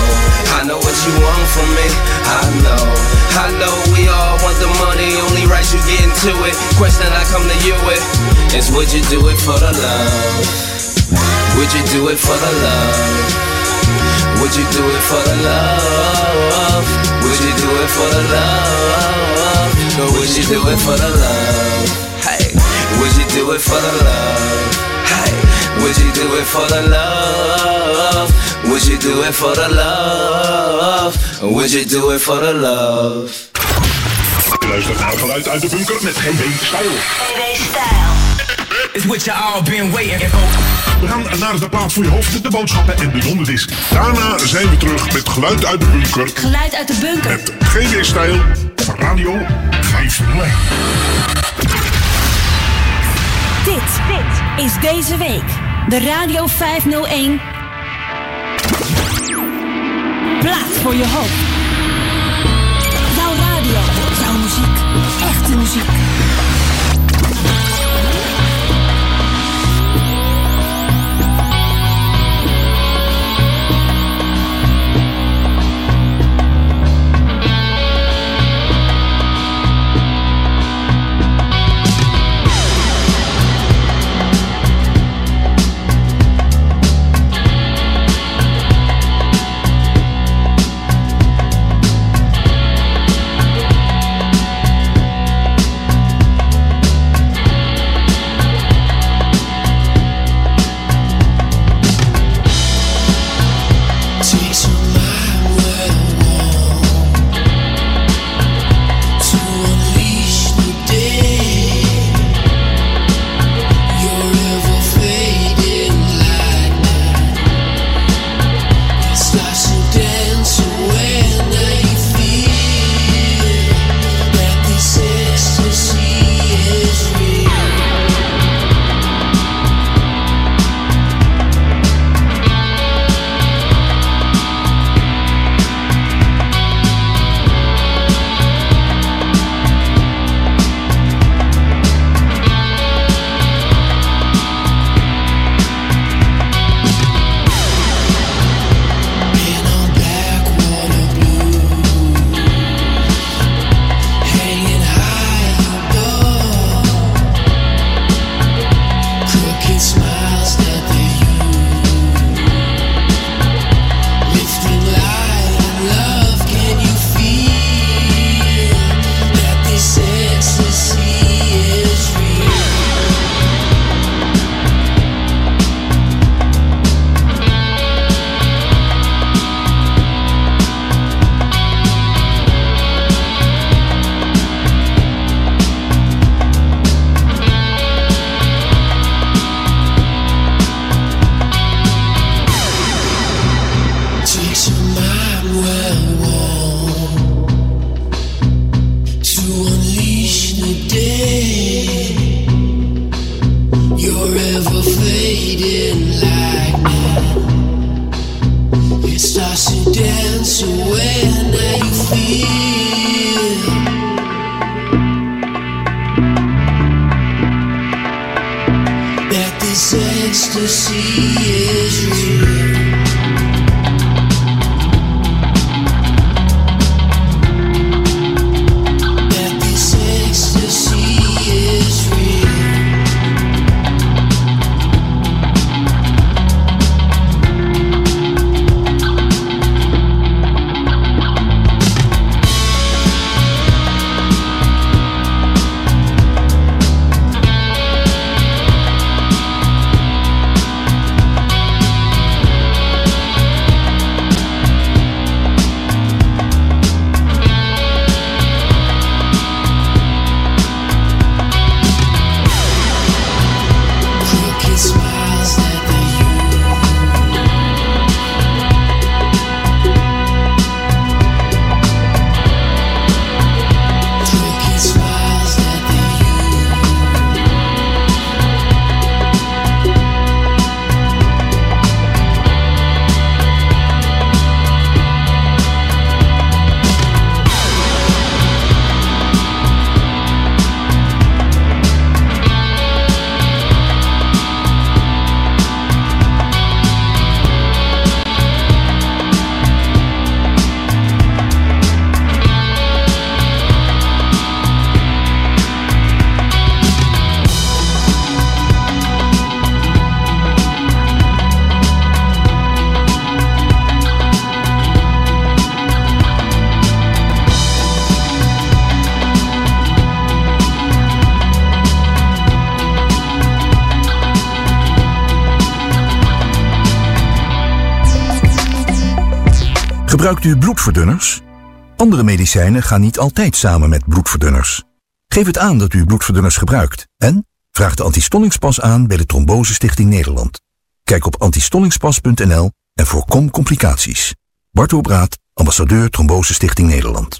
I know what you want from me. I know, I know we all want the money. Only right you get into it. Question I come to you with is would you do it for the love? Would you do it for the love? Would you do it for the love? Would you do it for the love? Or would you do it for the love? Hey, would you do it for the love? Hey, would you do it for the love? Would you do it for the love? Or would you do it for the love? Luister naar geluid uit de bunker met GW-Style. It's what you all been waiting for. We gaan naar de plaats voor je hoofd, de boodschappen en de donderdisc. Daarna zijn we terug met geluid uit de bunker. Geluid uit de bunker. Met GB Stijl op Radio 501. Dit, dit is deze week de Radio 501. Plaat voor je hoofd. Jouw radio, jouw muziek, echte muziek. Gebruikt u bloedverdunners? Andere medicijnen gaan niet altijd samen met bloedverdunners. Geef het aan dat u bloedverdunners gebruikt en vraag de antistollingspas aan bij de Trombose Stichting Nederland. Kijk op antistollingspas.nl en voorkom complicaties. Bart Obraat, ambassadeur Trombose Stichting Nederland.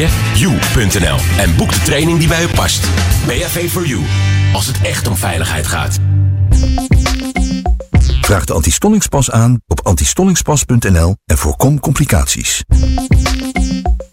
www.bav-4-u.nl en boek de training die bij u past. BHV for You, als het echt om veiligheid gaat. Vraag de antistollingspas aan op antistollingspas.nl en voorkom complicaties.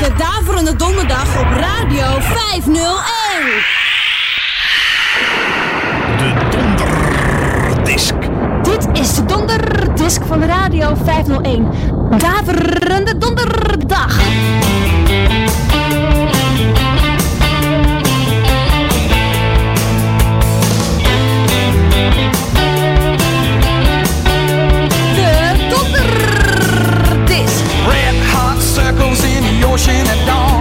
Is de Daverende Donderdag op Radio 501. Disk. Dit is de donderdisc van Radio 501. Daverende Donderdag. Ocean at dawn.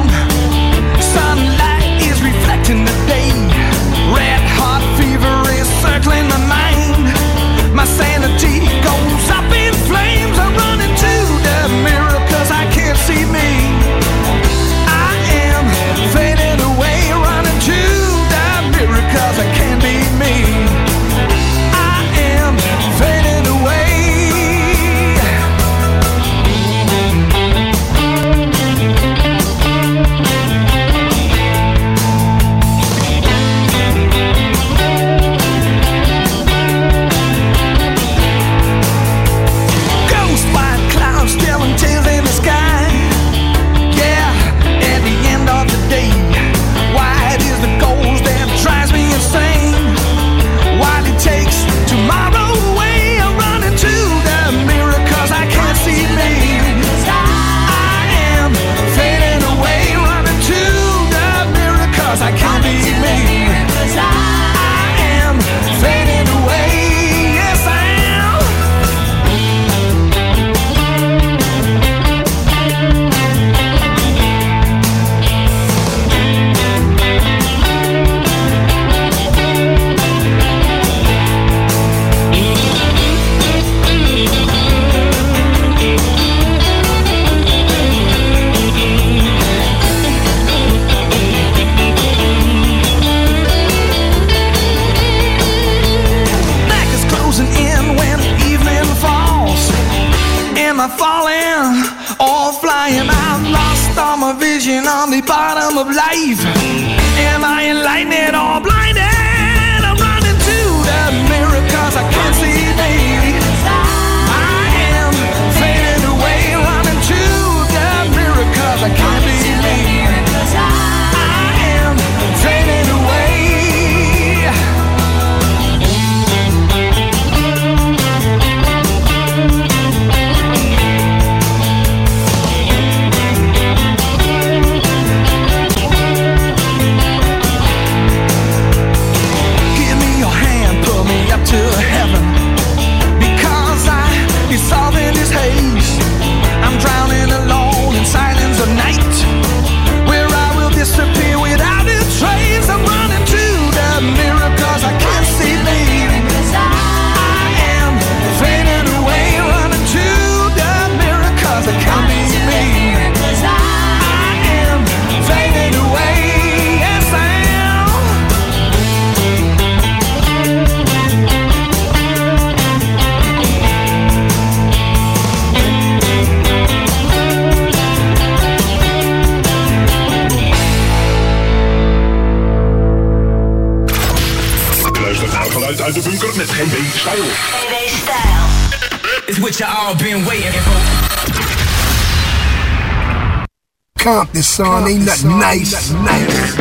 Nothing nice.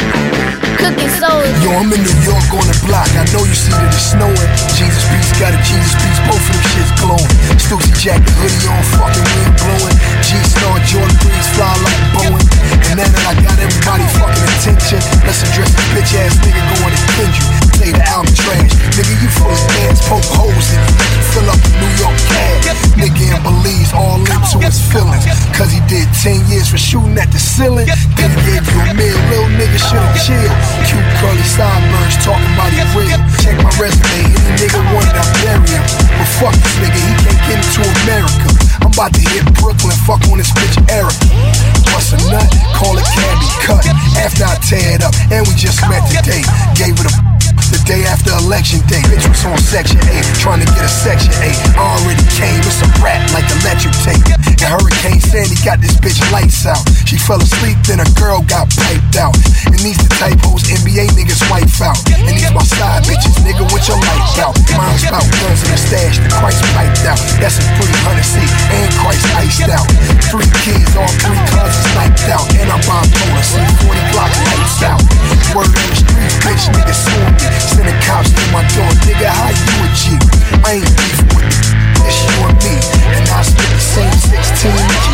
Cooking soul. Yo, I'm in New just election day, bitch was on section 8, trying to get a section 8. I already came, it's a rap like electric tape. And Hurricane Sandy got this bitch lights out. She fell asleep, then a girl got piped out. And these the typos NBA niggas wipe out. And these my side bitches, nigga, with your lights out. Mine's about guns in the stash, the Christ piped out. That's a pretty hundred seat, and Christ iced out. Three kids, all three cousins sniped out. And I'm bipolar, see 40 block lights out. Word on the street, bitch, niggas suing me. Sending cops to my door, nigga, how you a G? I ain't beefing with you, it's you and me. And I spit the same 16 that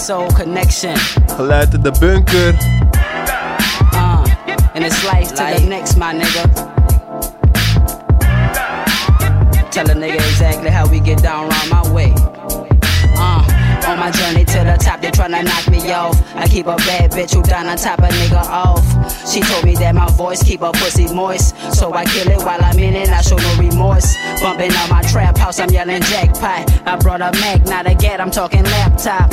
Soul Connection. geluid uit de bunker. Uh, and it's life to the next, my nigga. Tell a nigga exactly how we get down around my way. Uh, on my journey to the top, they tryna knock me off. I keep a bad bitch who down on top a nigga off. She told me that my voice keep her pussy moist. So I kill it while I'm in it, I show no remorse. Bumping on my trap house, I'm yelling jackpot. I brought a Mac, not a gat, I'm talking laptop.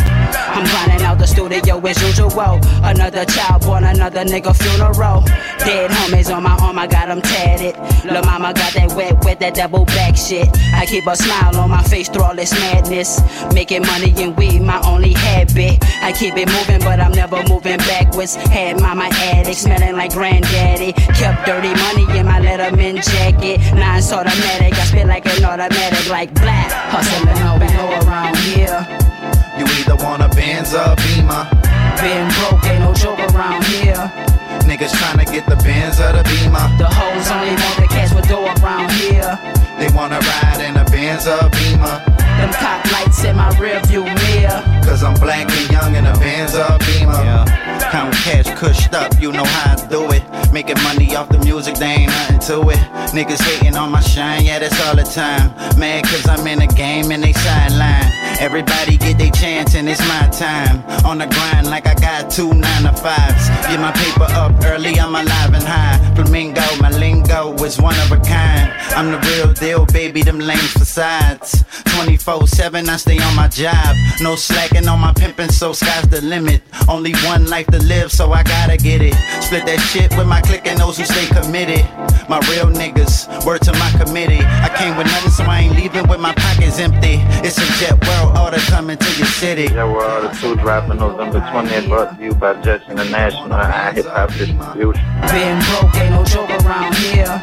I'm grinding out the studio as usual. Another child born, another nigga funeral. Dead homies on my arm, I got them tatted. Lil' mama got that wet, wet, that double back shit. I keep a smile on my face through all this madness. Making money and weed, my only habit. I keep it moving, but I'm never moving backwards. Had mama addict, smelling like granddaddy. Kept dirty money in my Letterman jacket. Nine automatic, I spit like an automatic, like black. Hustling all we know around here. You either want a Benz or a Beamer. Been broke, ain't no joke around here. Niggas tryna get the Benz or the Beamer. The hoes only want the cash with dough around here. They wanna ride in a Benz or a Beamer. Them cop lights in my rear view mirror. Cause I'm black and young and a Benz up beamer. Count cash cushed up, you know how I do it. Making money off the music, they ain't nothing to it. Niggas hating on my shine, yeah, that's all the time. Mad cause I'm in the game and they sideline. Everybody get their chance and it's my time. On the grind like I got two nine to fives. Get my paper up early, I'm alive and high. Flamingo, my lingo is one of a kind. I'm the real deal, baby, them lames facades. 24 7, I stay on my job. No slacking on my pimping, so sky's the limit. Only one life to live, so I gotta get it. Split that shit with my clique and those who stay committed. My real niggas, word to my committee. I came with nothing, so I ain't leaving with my pockets empty. It's a jet world order coming to your city. Yeah, we're all the two dropping November 20th, brought to you by Jets International and Hip Hop Distribution. Being broke ain't no joke around here.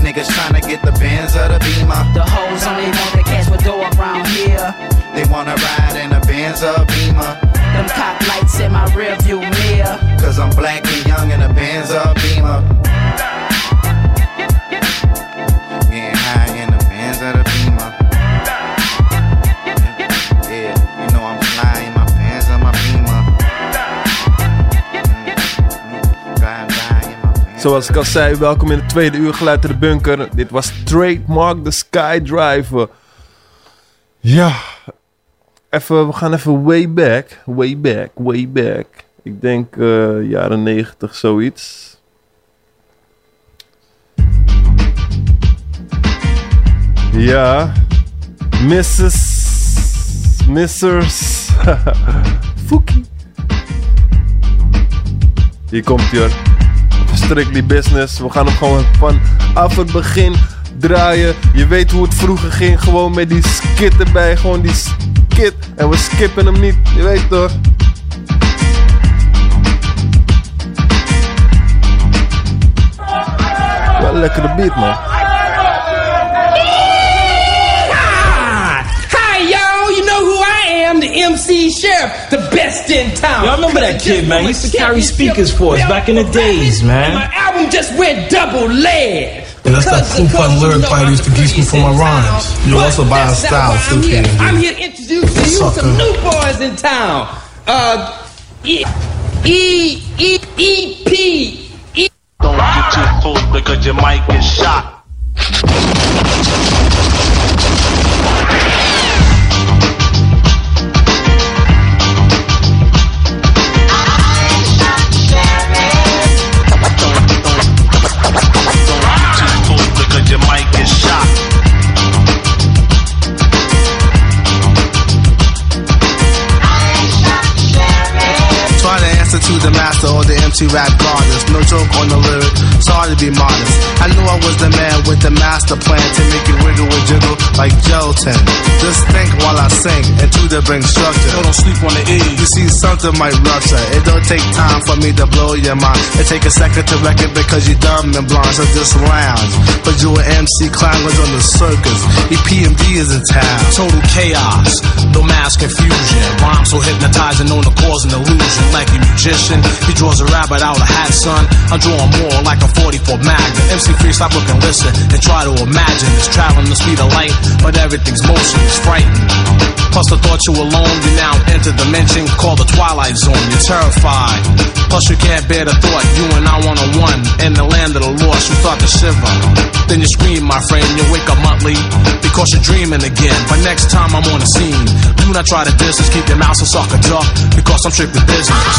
Niggas tryna get the Benz or the Beamer. The hoes only want the dough around here. They wanna ride in a Benz or a Beamer. Them cop lights in my rear view mirror. Cause I'm black and young in a Benz or a Beamer. Getting high in a Benz or a Beamer. Yeah, you know I'm fly in my Benz or my Beamer. Drive by in my Zoals ik al zei, welkom in het tweede uur geluid de bunker. Dit was Trademark the Skydriver. Ja, even, we gaan even way back, way back, way back. Ik denk eh, jaren 90 zoiets. Ja, Mrs. Missers. Fookie. Hier komt hij. Strictly Business. We gaan hem gewoon vanaf het begin draaien. Je weet hoe het vroeger ging. Gewoon met die skit erbij. Gewoon die skit. En we skippen hem niet. Je weet toch? Wel een lekkere beat man. Hi, y'all. You know who I am, the MC Sheriff, the best in town. Y'all remember that kid, man? He used to carry speakers for us back in the days, man. My album just went double lead. And that's that cool fun lyric fighter used to teach me for my rhymes. You also buy our style too, I'm here, I'm here to introduce to you Sucker. some new boys in town. Uh, E E E E P E. Don't get too close because you might get shot. The master or the MC rap goddess. No joke on the lyric, sorry to be modest. I knew I was the man with the master plan to make it wiggle and jiggle like gelatin. Just think while I sing and to the bring structure. don't sleep on the E. You see, something might rupture. It don't take time for me to blow your mind. It take a second to wreck it because you dumb and blind. So just rounds. But you an MC climbers on the circus. EPMD is in town. Total chaos, no mass confusion. Rhymes so hypnotizing, known to cause an illusion. Like a magician, he draws a out of a hat, son. I'm drawing more like a 44 Magnum. MC free, stop looking, listen, and try to imagine. It's traveling the speed of light, but everything's motion is frightening. Plus the thought you alone, you now enter the dimension called the Twilight Zone. You're terrified. Plus you can't bear the thought you and I one on one in the land of the lost. You start to shiver. Then you scream, my friend. You wake up monthly because you're dreaming again. But next time I'm on the scene, do not try to distance. Keep your mouth so sucker duck because I'm strictly business.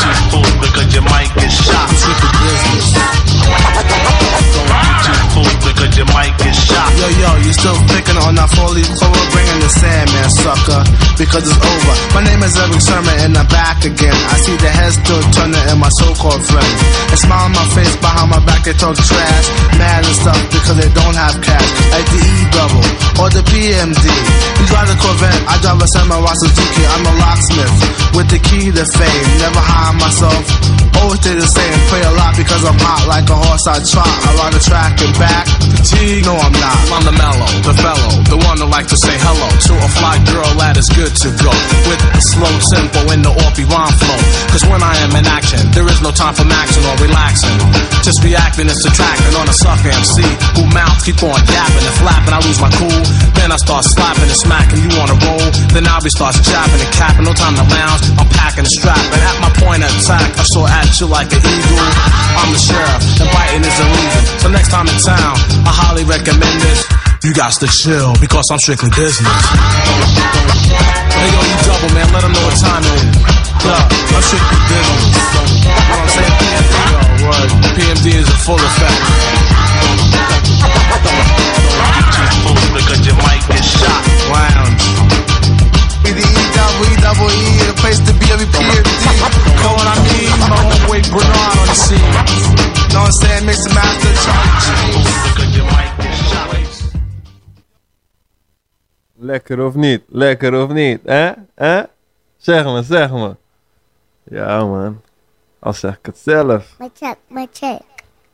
Too close because you might get shot. Strictly business. Close because you might shot. Yo, yo, you still picking on that four leaf clover, bringing the Sandman, sucker, because it's over. My name is Erick Sermon, and I'm back again. I see the heads still turning, and my so-called friends. They smile on my face, behind my back they talk trash, mad and stuff because they don't have cash, like the E double or the PMD. You drive a Corvette, I drive a Samurai Suzuki. I'm a locksmith with the key to fame. Never hide myself. Always stay the same, pray a lot because I'm hot like a horse I trot. I ride the track and back. Fatigue, no I'm not. I'm the mellow, the fellow, the one that like to say hello to a fly girl that is good to go. With the slow tempo and the offbeat rhyme flow. Cause when I am in action, there is no time for maxing or relaxing. Just reacting and subtracting on a sucker MC who mouth keep on yapping and flapping. I lose my cool. Then I start slapping and smacking you on a roll. Then I'll be starts jabbing and capping. No time to lounge. I'm packing and. At my point of attack, I saw at you like an eagle. I'm the sheriff, and biting is illegal. So next time in town, I highly recommend this. You got to chill because I'm strictly business. Lekker of niet? Lekker of niet? Hè? Hè? Zeg me, zeg me. Ja, man. Al zeg ik het zelf. My check, my check.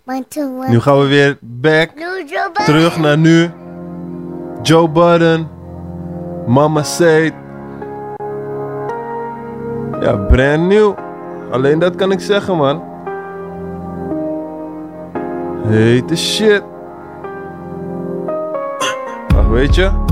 One, two, one. Nu gaan we weer back. Terug naar nu. Joe Budden. Mama Said. Ja, brand new. Alleen dat kan ik zeggen, man. Hete shit. Ach, weet je?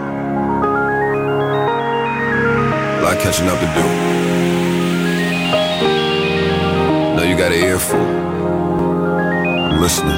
catching up to do. Know you got an earful. I'm listening.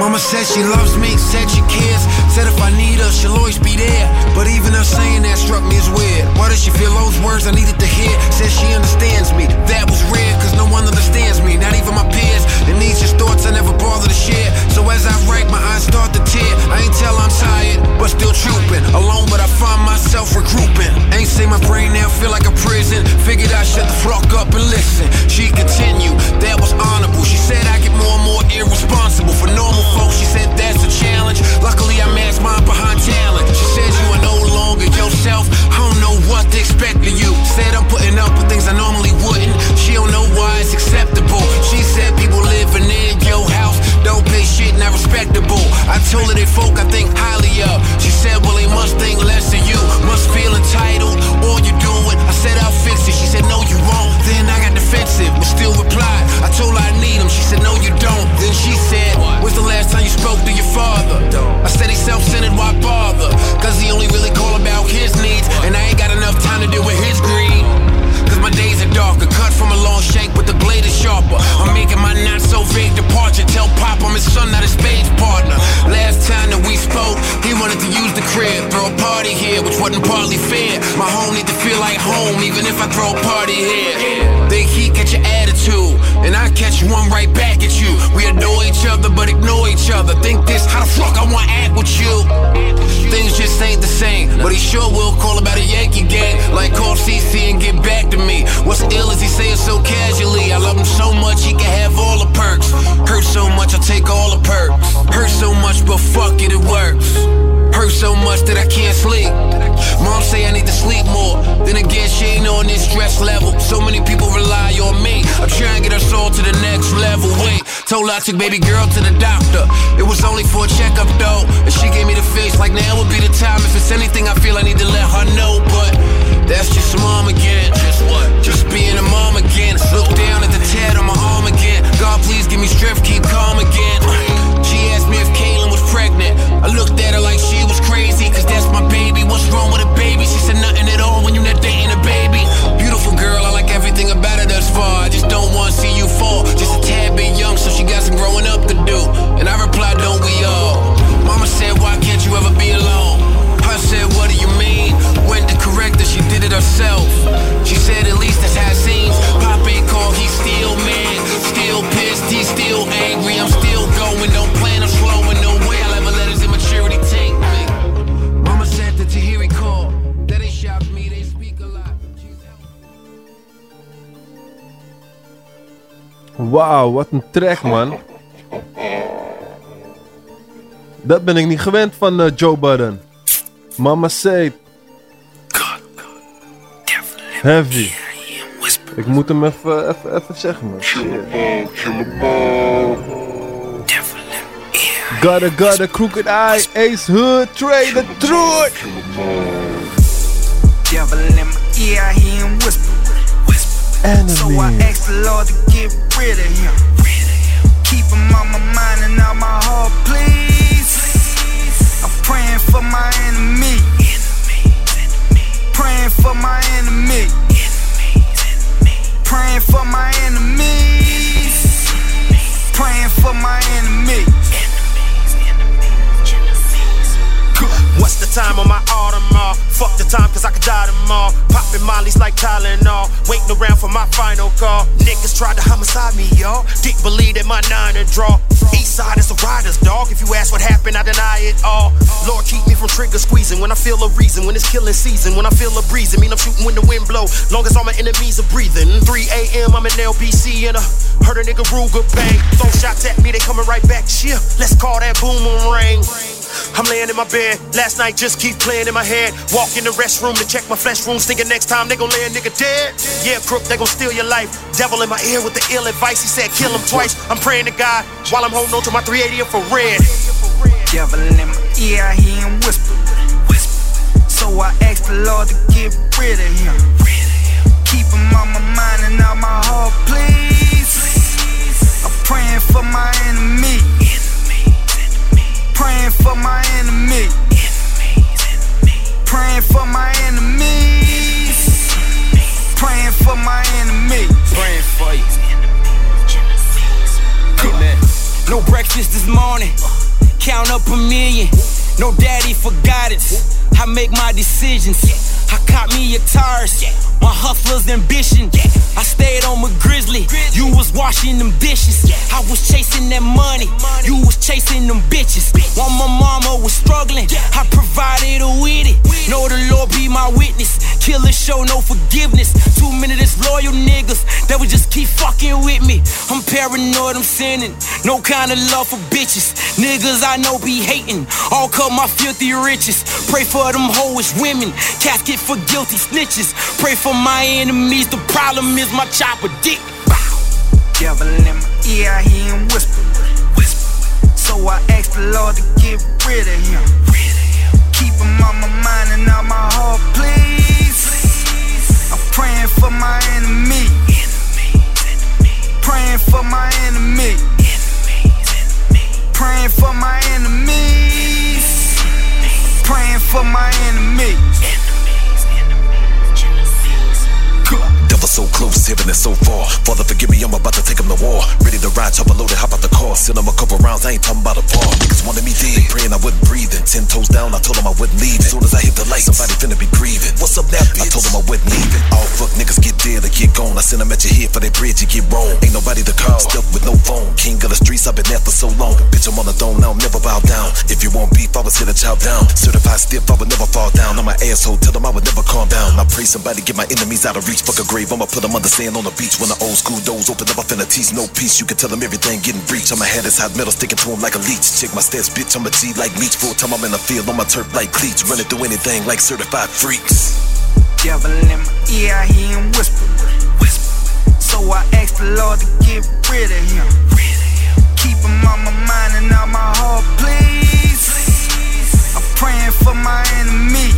Mama said she loves me, said she cares. Said if I need her, she'll always be there. But even her saying that struck me as weird. Why does she feel those words I needed to hear? Says she understands me. That was rare, cause no one understands me, not even my peers. And these just thoughts I never bother to share. So as I write, my eyes start to tear. I ain't tell I'm tired, but still trooping. Alone, but I find myself regrouping. Ain't say my brain now feel like a prison. Figured I shut the fuck up and listen. She continued, that was honorable. She said I get more and more irresponsible for normal folks. She said that's a challenge. Luckily, I masked mine behind talent. She said you are no longer yourself. I don't know what to expect of you. Said I'm putting up with things I normally wouldn't. She don't know why it's acceptable. She said people living in your house don't pay shit, not respectable. I told her they folk I think highly of. She said, well, they must think less of you. Must feel entitled. All you doing. I said, I'll fix it. She said, no, you won't. Then I got defensive, but still replied. I told her I need him. She said, no, you don't. Then she said, when's the last time you spoke to your father? I said, he's self-centered, why bother? Cause he only really call about his needs. And I ain't got enough time to deal with his greed. Darker, cut from a long shank, but the blade is sharper. I'm making my not so vague departure. Tell Pop I'm his son, not his stage partner. Last time that we spoke, he wanted to use the crib, throw a party here, which wasn't partly fair. My home need to feel like home, even if I throw a party here. They he catch your attitude, and I catch one right back at you. We adore each other, but ignore each other. Think this, how the fuck I want to act with you? Things just ain't the same, but he sure will call about a Yankee gang. Like call CC and get back to me. What's ill is he say it so casually. I love him so much he can have all the perks. Hurt so much I'll take all the perks. Hurt so much, but fuck it, it works. Hurt so much that I can't sleep. Mom say I need to sleep more. Then again, she ain't on this stress level. So many people rely on me. I'm trying to get us all to the next level. Wait, told her I took baby girl to the doctor. It was only for a checkup though. And she gave me the face like now would be the time. If it's anything I feel I need to let her know. But that's just mom again. Just what? Just being a mom again. Look down at the tat on my arm again. God, please give me strength, keep calm again. She asked me if Kaylin was pregnant. I looked at her like she was crazy, cause that's my baby. What's wrong with a baby? She said nothing at all when you're not dating a baby. Beautiful girl, I like everything about her thus far. I just don't wanna see you fall. Just a tad bit young, so she got some growing up to do. And I replied, don't we all? Mama said, why can't you ever be alone? I said, what do you mean? Went to correct her, she did it herself. She said, at least Wauw, wat een track, man. Dat ben ik niet gewend van eh, Joe Budden. Mama Said. Heavy. Ik moet hem even, even, even zeggen, man. Gotta, gotta, crooked eye, ace hood, trade the truth. Devil in my ear, I hear him whisper. So I asked the Lord to get rid of him. Keep him on my mind and on my heart, please. I'm praying for my enemy. Praying for my enemy. Praying for my enemies. Praying for my enemies. What's the time on my Audemars? Fuck the time, cause I could die tomorrow. Popping mollies like Tylenol. Waiting around for my final call. Niggas tried to homicide me, y'all. Didn't believe that my nine and draw. East side is a rider's dog. If you ask what happened, I deny it all. Lord, keep me from trigger squeezing. When I feel a reason, when it's killing season. When I feel a breeze, it mean I'm shooting when the wind blow. Long as all my enemies are breathing. 3 a.m., I'm in LBC and I heard a nigga Ruger bang. Throw shots at me, they coming right back. Chill, let's call that boomerang. I'm laying in my bed. Last night just keep playing in my head. Walk in the restroom to check my flesh wounds. Thinking next time they gon' lay a nigga dead. Yeah, crook, they gon' steal your life. Devil in my ear with the ill advice. He said kill him twice. I'm praying to God while I'm holding on to my 380 for red. Devil in my ear, I hear him whisper. So I asked the Lord to get rid of him. Keep him on my mind and on my heart, please. I'm praying for my enemy. Praying for my enemy. Praying for my enemies. Praying for my enemy. Praying for you. Amen. No breakfast this morning. Count up a million. No daddy for guidance. I make my decisions. I caught me a Taurus. My hustler's ambition. I stayed on my grizzly. You was washing them dishes. I was chasing that money. You was chasing them bitches. While my mama was struggling, I provided her with it. Know the Lord be my witness. Killers show no forgiveness. Too many disloyal niggas that would just keep fucking with me. I'm paranoid, I'm sinning. No kind of love for bitches. Niggas I know be hating. All cut my filthy riches. Pray for them hoish women. Casket for guilty snitches. Pray for my enemies. The problem is my chopper dick. Devil in my ear, I hear him whisper. So I asked the Lord to get rid of him. Keep him on my mind and on my heart, please. I'm praying for my enemy. Praying for my enemy. Praying for my enemies. Praying for my enemies. Devil so close, heaven is so far. Father, forgive me, I'm about to take him to war. Ready to ride, chopper loaded, hop out the car. Send him a couple rounds, I ain't talking about a bar. Niggas wanted me dead, praying I wouldn't breathe. And ten toes down, I told him I wouldn't leave. As soon as I hit the light, somebody finna be grieving. What's up now, bitch? I told him I wouldn't leave it. All fuck niggas get dead or get gone. I send them at your head for that bridge, you get wrong. Ain't nobody to call, stuck with no phone. King of the streets, I've been there for so long. Bitch, I'm on the throne now, never bow down. If you want beef, I was here to chow down. Certified stiff, I would never fall down. I'm my asshole, tell them I would never calm down. I pray somebody get my enemies out of reach. Fuck a grave, I'ma put them under sand on the beach. When the old school doors open up, I finna teach no peace. You can tell them everything getting breached. I'ma have this hot metal sticking to him like a leech. Check my stats, bitch, I'm a G like Meech. Full time I'm in the field on my turf like cleats. Running through anything like certified freaks. Devil in my ear, I hear him whisper. So I asked the Lord to get rid of him. Keep him on my mind and on my heart, please. I'm praying for my enemy.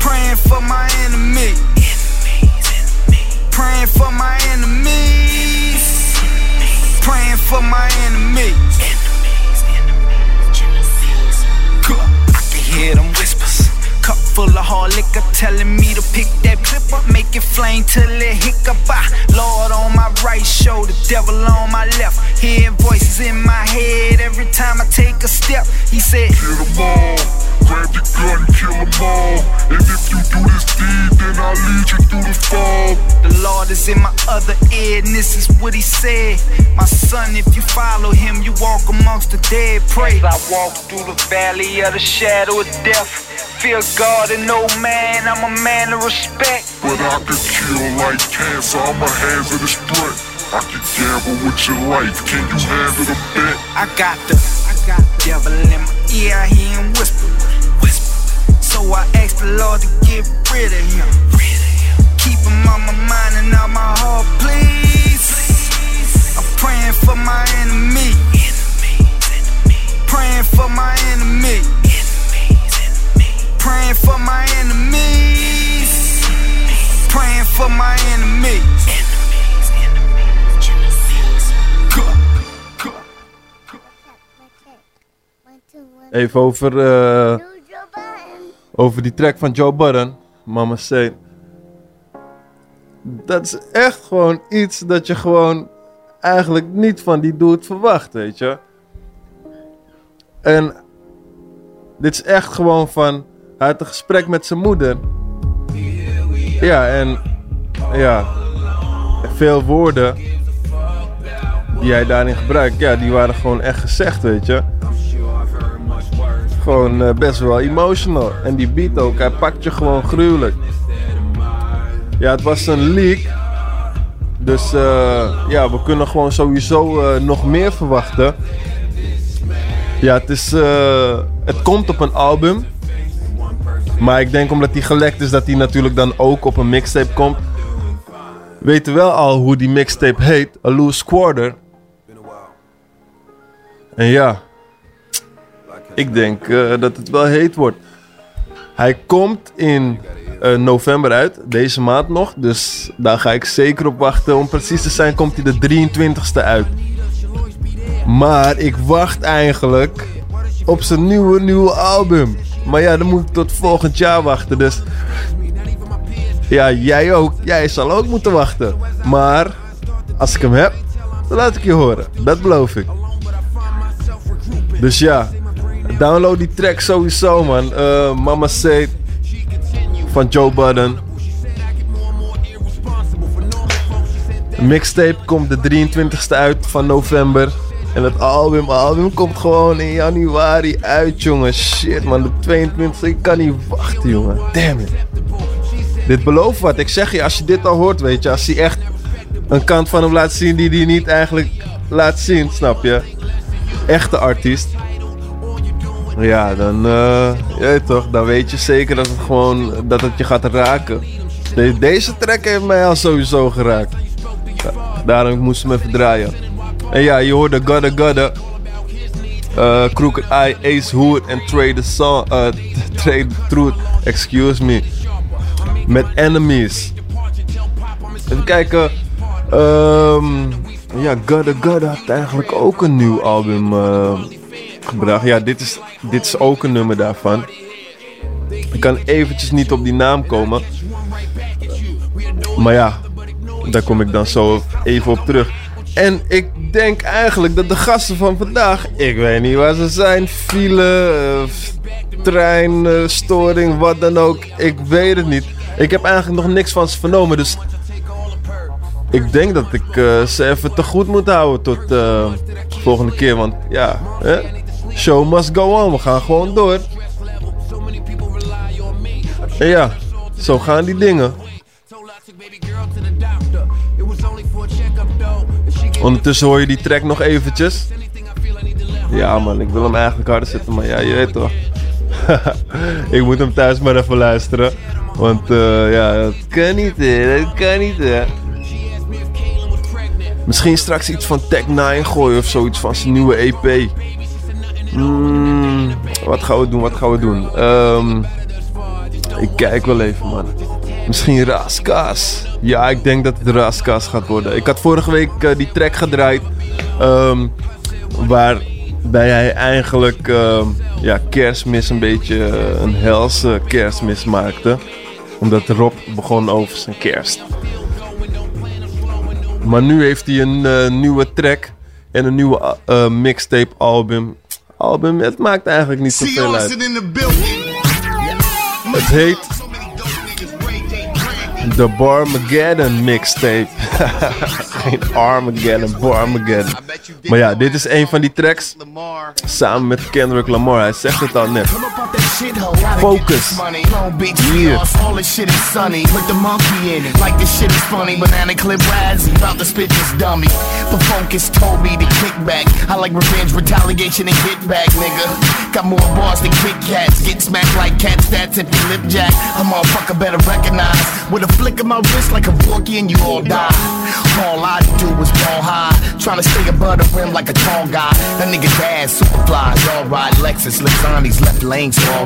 Praying for my enemy. Praying for my enemies. Praying for my enemies. I can hear them whispers. Cup full of hard liquor telling me to pick that clip up, make it flame till it hiccup. I, Lord on my right shoulder, devil on my left. Hearing voices in my head every time I take a step. He said, Kill them all, grab your gun, kill them all. And if you do this deed, then I'll lead you through the fall. The Lord is in my other ear, and this is what He said. My son, if you follow Him, you walk amongst the dead. Pray. As I walk through the valley of the shadow of death, fear God and no man. I'm a man of respect. But I could kill like cancer, I'm a hazardous threat. I can gamble with your life. Can you handle the bet? I got the, I got the devil in my ear, I hear him whisper, whisper. So I asked the Lord to get rid of him. Keep him on my mind and my heart, please. I'm praying for my enemy. Praying for my enemy. Praying for my enemies. Praying for my. Even over, eh, over die track van Joe Budden, Mama Say. Dat is echt gewoon iets dat je gewoon eigenlijk niet van die dude verwacht, weet je. En dit is echt gewoon van, hij had een gesprek met zijn moeder. Ja, en ja, veel woorden die hij daarin gebruikt, ja, die waren gewoon echt gezegd, weet je. Gewoon eh, best wel emotional. En die beat ook, hij pakt je gewoon gruwelijk. Ja, het was een leak. Dus eh, ja, we kunnen gewoon sowieso eh, nog meer verwachten. Ja, het, is, het komt op een album. Maar ik denk omdat die gelekt is, dat die natuurlijk dan ook op een mixtape komt. We weten wel al hoe die mixtape heet: A Loose Quarter. En ja, ik denk eh, dat het wel heet wordt. Hij komt in eh, november uit, deze maand nog. Dus daar ga ik zeker op wachten. Om precies te zijn, komt hij de 23ste uit. Maar ik wacht eigenlijk op zijn nieuwe, nieuwe album. Maar ja, dan moet ik tot volgend jaar wachten. Dus ja, jij ook. Jij zal ook moeten wachten. Maar als ik hem heb, dan laat ik je horen. Dat beloof ik. Dus ja, download die track sowieso, man. Eh, Mama Say van Joe Budden. De mixtape komt de 23ste uit van november. En het album, album komt gewoon in januari uit, jongen. Shit, man. De 22ste, ik kan niet wachten, jongen. Damn it. Dit belooft wat. Ik zeg je, als je dit al hoort, weet je. Als hij echt een kant van hem laat zien die hij niet eigenlijk laat zien, snap je? Echte artiest. Ja, dan, eh, weet toch, dan weet je zeker dat het gewoon, dat het je gaat raken. De- deze track heeft mij al sowieso geraakt. Da- Daarom moest ik hem even draaien. En ja, je hoorde Gudda Gudda, eh Crooked Eye, Ace Hood en Trade the Song, eh, Trade the Truth, excuse me. Met Enemies. Even kijken. Ehm ja, Gudda Gudda had eigenlijk ook een nieuw album gebracht. Ja, dit is, dit is ook een nummer daarvan. Ik kan eventjes niet op die naam komen. Maar ja, daar kom ik dan zo even op terug. En ik denk eigenlijk dat de gasten van vandaag, ik weet niet waar ze zijn, file, eh, trein, eh, storing, wat dan ook. Ik weet het niet. Ik heb eigenlijk nog niks van ze vernomen, dus ik denk dat ik eh, ze even te goed moet houden tot de volgende keer. Want ja, hè? Show must go on. We gaan gewoon door. Ja, zo gaan die dingen. Ondertussen hoor je die track nog eventjes. Ja man, ik wil hem eigenlijk harder zetten, maar ja, je weet toch. ik moet hem thuis maar even luisteren. Want eh, ja, dat kan niet hè, dat kan niet hè. Misschien straks iets van Tech 9 gooien of zoiets van zijn nieuwe EP. Hmm, wat gaan we doen, wat gaan we doen? Ehm, ik kijk wel even man. Misschien Raskas. Ja, ik denk dat het Raskas gaat worden. Ik had vorige week eh, die track gedraaid. ehm, waarbij hij eigenlijk ehm, ja, kerstmis een beetje eh, een helse kerstmis maakte. Omdat Rob begon over zijn kerst. Maar nu heeft hij een eh, nieuwe track en een nieuwe mixtape album. Album, het maakt eigenlijk niet zoveel uit. Het heet The Barmageddon Mixtape. Geen Armageddon, Barmageddon. Maar ja, dit is een van die tracks. Samen met Kendrick Lamar. Hij zegt het al net. Shithole. Focus. money. Long Beach, Yeah. yeah. all this shit is sunny. Put the monkey in it. Like this shit is funny. Banana clip Razzie. About to spit this dummy. But focus told me to kick back. I like revenge, retaliation, and get back, nigga. Got more bars than Kit Kats. Get smacked like cat stats if you lip jack. A motherfucker better recognize. With a flick of my wrist like a Porky and you all die. All I do is ball high. Trying to stay above the rim like a tall guy. That nigga dad super flies. All ride Lexus. These left lanes, all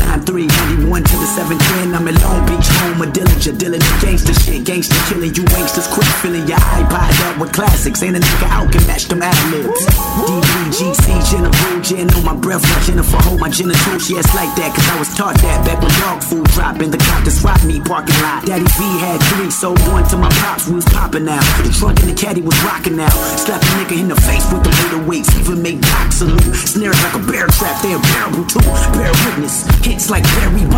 91 to the 710. I'm in Long Beach, home of Dillinger, dealing in gangster shit, gangster killing you gangsters quick, filling your iPod up with classics. Ain't a nigga out can match them ad libs. DBGC, Blue, Jen on my breath, like Jennifer hold my genitals. It's like that, cause I was taught that back when dog food dropped in the cop to swap me parking lot. Daddy B had three, so one to my pops, we was popping out. The trunk and the caddy was rocking out. Slap a nigga in the face with the weight of weights, even make Doc salute. Snares like a bear trap, they unbearable too. Bear witness, hits like Barry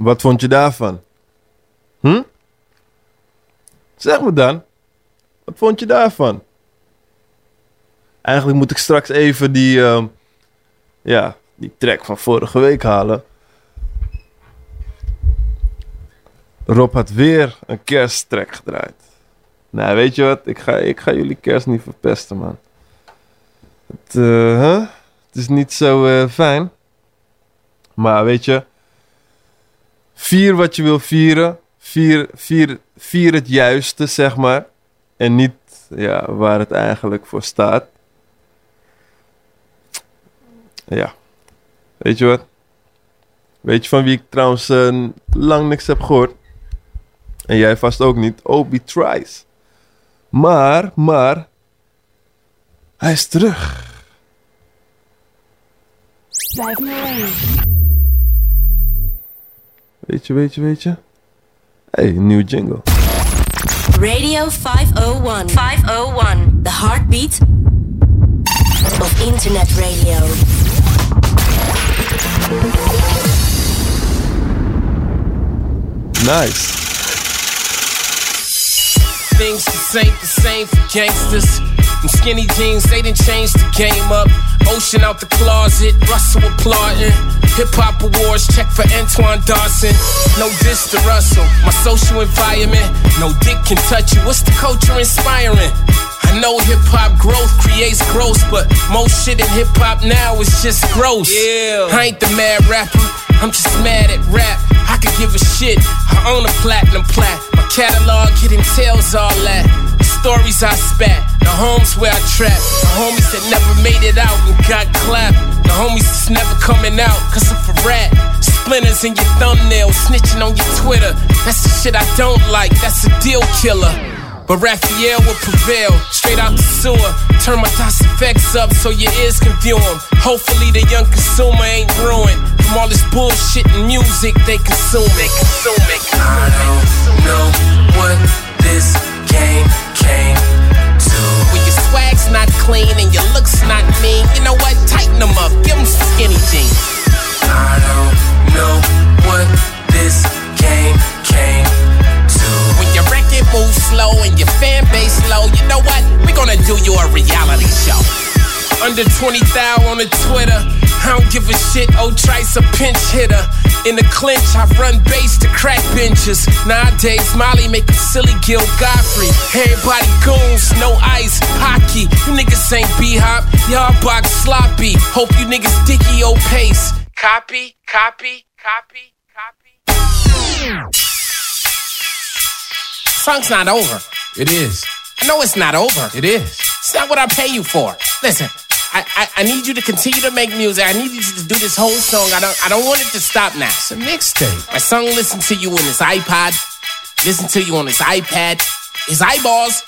Wat vond je daarvan? Hm? Zeg me dan. Wat vond je daarvan? Eigenlijk moet ik straks even die, ehm, ja, die track van vorige week halen. Rob had weer een kersttrack gedraaid. Nou, weet je wat? Ik ga, ik ga jullie kerst niet verpesten, man. Het, eh, het is niet zo eh, fijn. Maar weet je, vier wat je wil vieren. Vier, vier, vier het juiste, zeg maar. En niet ja, waar het eigenlijk voor staat. Ja. Weet je wat? Weet je van wie ik trouwens eh, lang niks heb gehoord? En jij vast ook niet. Obi Tries. Maar, maar. Hij is terug. 501. Weet je, weet je, weet je? Hey, een nieuwe jingle. Radio 501. 501. The heartbeat of internet radio. Nice. Things just ain't the same for gangsters. Them skinny jeans, they didn't change the game up. Ocean out the closet, Russell applauding. Hip hop awards, check for Antoine Dodson. No diss to Russell, my social environment. No dick can touch you. What's the culture inspiring? I know hip hop growth creates growth, but most shit in hip hop now is just gross. Yeah. I ain't the mad rapper, I'm just mad at rap. I could give a shit. I own a platinum plat. Catalog hitting tails all that. Stories I spat, the homes where I trap. The homies that never made it out and got clapped. The homies that's never coming out cause of a rat. Splinters in your thumbnail, snitching on your Twitter. That's the shit I don't like, that's a deal killer. But Raphael will prevail, straight out the sewer. Turn my DOS effects up so your ears can view 'em. Hopefully the young consumer ain't ruined from all this bullshit and music they consume. They consume it. I don't know what this game came to. When your swag's not clean and your looks not mean, you know what? Tighten them up, give them some skinny jeans. I don't know what this game came moves slow and your fan base low, you know what? We're gonna do you a reality show. Under 20 thou on the Twitter. I don't give a shit, oh Trice a pinch hitter. In the clinch, I run base to crack benches. Nowadays, Molly making silly Gil Godfrey. Everybody goons, no ice, hockey. You niggas ain't B-hop, y'all box sloppy. Hope you niggas dicky old pace. Copy, copy, copy, copy. Song's not over. It is. I know it's not over. It is. It's not what I pay you for. Listen, I, I, I need you to continue to make music. I need you to do this whole song. I don't I don't want it to stop now. It's a mixtape. My son listen to you on his iPod, listen to you on his iPad, his eyeballs,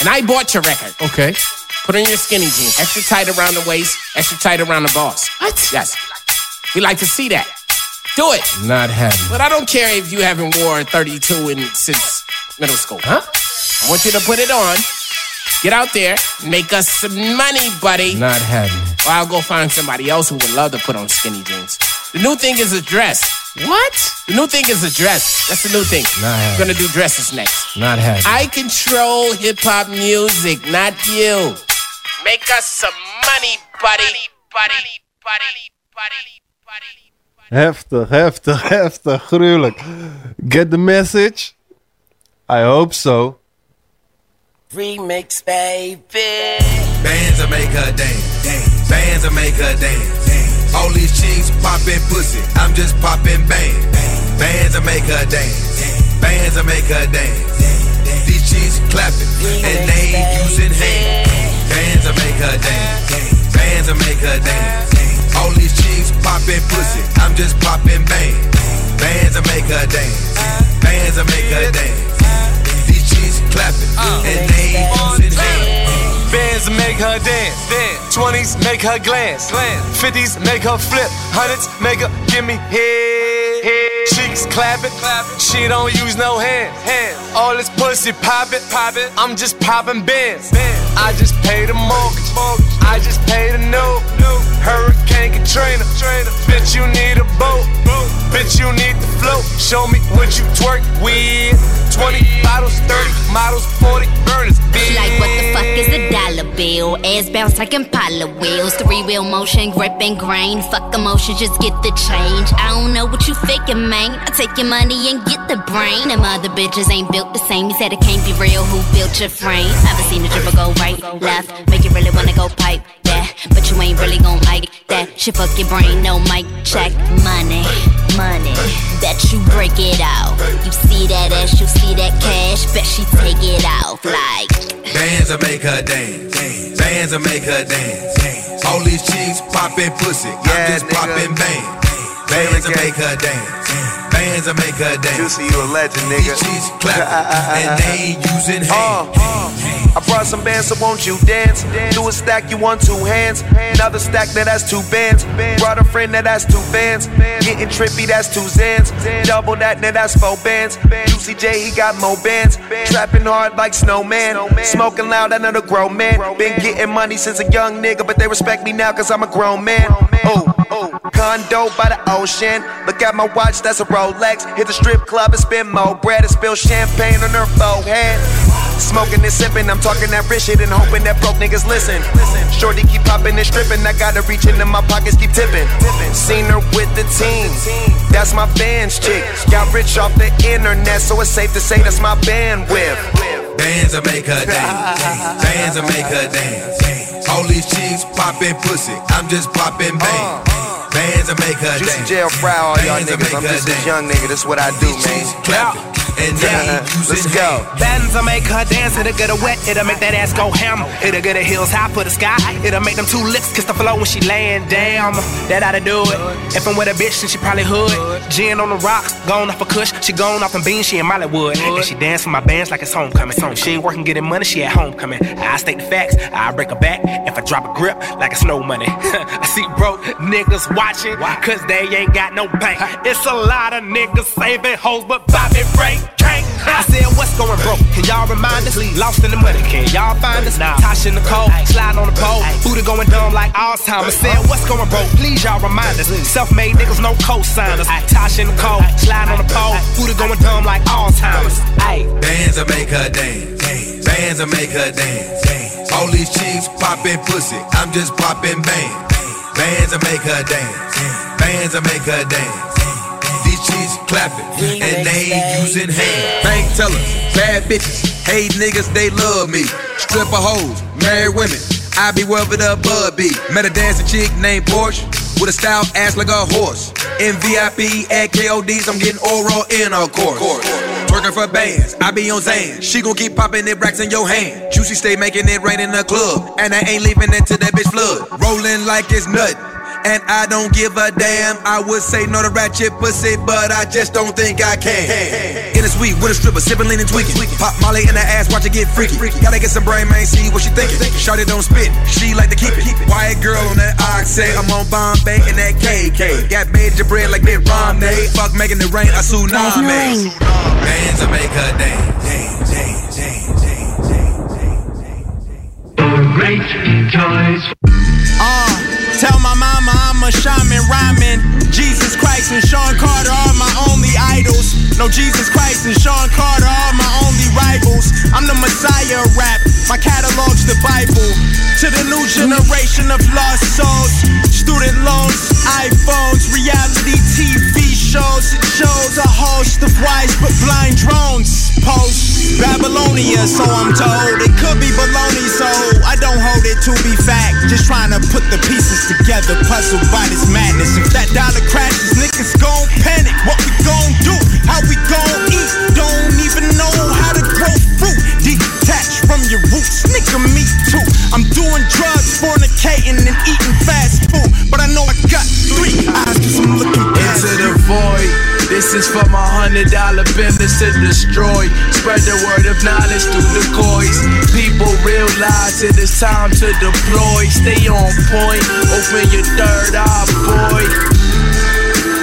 and I bought your record. Okay. Put on your skinny jeans, extra tight around the waist, extra tight around the balls. What? Yes. We like to see that. Do it. Not having. But I don't care if you haven't worn 32 in since middle school. Huh? I want you to put it on. Get out there, make us some money, buddy. Not having. Or I'll go find somebody else who would love to put on skinny jeans. The new thing is a dress. What? The new thing is a dress. That's the new thing. Not having. gonna do dresses next. Not having. I control hip hop music, not you. Make us some money, buddy. Buddy, buddy, buddy, buddy. Heftig, heftig, heftig, gruwelijk. Get the message? I hope so. Remix, baby. Bands will make her dance. dance. Bands will make her dance. dance. All these chicks popping pussy. I'm just popping bang. Bands will make her dance. dance. Bands will make her dance. dance. These chicks clapping and they ain't using hands. Bands will make her dance. dance. Bands will make her dance. All these chicks popping pussy. I'm just popping bang. Uh. Bands will make her dance. Bands will make her dance. These chicks clapping and they ain't using hands. Bands make her dance, dance. 20s make her glance, glance. 50s make her flip, hundreds make her give me head. head. Cheeks clapping, clapping. She don't use no hands, hands. All this pussy popping, popping. I'm just popping bands. bands. I just paid the mortgage, mortgage. I just paid a note. Hurricane Katrina, trainer. Bitch, you need a boat. Bitch, you need the float. Show me what you twerk with. 20 bottles, 30 models, 40 burners. She like, what the fuck is a dollar bill? Ass bounce like Impala wheels. Three wheel motion, grip and grain. Fuck emotion, just get the change. I don't know what you faking, man. I take your money and get the brain. Them other bitches ain't built the same. You said it can't be real. Who built your frame? I've seen the dribble go right, left. Make you really wanna go pipe that. But you ain't really gon' like that. Shit fuck your brain, no mic check. Money, money. Bet you break it out. You see that ass, you see that cash. Bet she take it out like. Bands will make her dance. Bands will make her dance. All these chicks popping pussy. I'm just popping bang. Bands will make her dance. Will make her dance. Juicy, you a legend, nigga. Chicks clapping ah, ah, ah, and they ain't using Uh, hands. Uh, I brought some bands, so won't you dance? Do a stack, you want two hands. Another stack, that has two bands. Brought a friend, that has two bands. Getting trippy, that's two zans. Double that, now that's four bands. Juicy J, he got more bands. Trapping hard like snowman. Smoking loud, another grown man. Been getting money since a young nigga, but they respect me now cause I'm a grown man. Oh, oh. Condo by the ocean. Look at my watch, that's a Rolex. Hit the strip club and spend more bread and spill champagne on her forehead. Smoking and sipping, I'm talking that rich shit and hoping that broke niggas listen. Shorty keep popping and stripping, I gotta reach into my pockets, keep tipping. Seen her with the team, that's my band's chick. Got rich off the internet, so it's safe to say that's my bandwidth. Bands will make her dance. Bands will make her dance. All these chicks popping pussy. I'm just popping bang. Bands will make her Juicy dance. jail fry all y'all niggas. I'm just a young nigga, that's what I do, man. Clapping and Let's go. Bands I make her dance, it'll get her wet, it'll make that ass go ham. It'll get her heels high for the sky, it'll make them two lips kiss the floor when she laying down. That oughta do it. If I'm with a bitch, then she probably hood. Gin on the rocks, gone off a kush, she gone off and beans, she in Mollywood. And she dance for my bands like it's homecoming. She ain't working getting money, she at homecoming. I state the facts, I break her back if I drop a grip like it's no money. I see broke niggas watching, cause they ain't got no bank. It's a lot of niggas saving hoes, but Bobby Ray. I said, what's going broke? Can y'all remind us? Lost in the money, can y'all find us? Tasha Nicole, slide on the pole. Buddha going dumb like Alzheimer's. Said, what's going broke? Please y'all remind us. Self-made niggas, no co-signers. Tasha Nicole, slide on the pole. Buddha going dumb like Alzheimer's. Ayy. Bands will make her dance. Bands will make her dance. All these chicks popping pussy. I'm just popping bang. Bands will make her dance. Bands will make her dance. Clapping, and they ain't using hands. Bank tellers, bad bitches, hate niggas, they love me. Stripper hoes, married women, I be wherever the bud be. Met a dancing chick named Porsche. With a style ass like a horse. In VIP at KODs, I'm getting oral in a course. Working for bands, I be on Zan. She gon' keep popping it racks in your hand. Juicy stay making it rain in the club. And I ain't leaving it till that bitch flood. Rolling like it's nut. And I don't give a damn. I would say no to ratchet pussy, but I just don't think I can. In a suite with a stripper, sipping, leaning, tweaking. Pop Molly in the ass, watch it get freaky. Gotta get some brain, man, see what she thinking. Shorty don't spit, she like to keep it. Quiet girl on that oxy. I'm on Bombay and that KK. Got major bread like Mitt Romney. Fuck making it rain, a tsunami. Bands to make her dance. dance, dance, dance, dance. Great toys. Uh, tell my mama I'm a shaman rhyming. Jesus Christ and Shawn Carter are my only idols. No, Jesus Christ and Shawn Carter are my only rivals. I'm the Messiah rap. My catalog's the Bible. To the new generation of lost souls. Student loans, iPhones, reality TV shows. It shows a host of wise but blind drones. Post Babylonia, so I'm told. It could be baloney, so I don't hold it to be fact. Just trying to put the pieces together, puzzled by this madness. If that dollar crashes, niggas gon' panic. What we gon' do? How we gon' eat? Don't even know how to grow fruit. Detached from your roots, nigga, me too. I'm doing drugs, fornicating, and eating fast food. But I know I got three eyes, cause I'm looking past Into the void. This is for my hundred dollar business to destroy. Spread the word of knowledge through the coins. People realize it is time to deploy. Stay on point. Open your third eye, boy.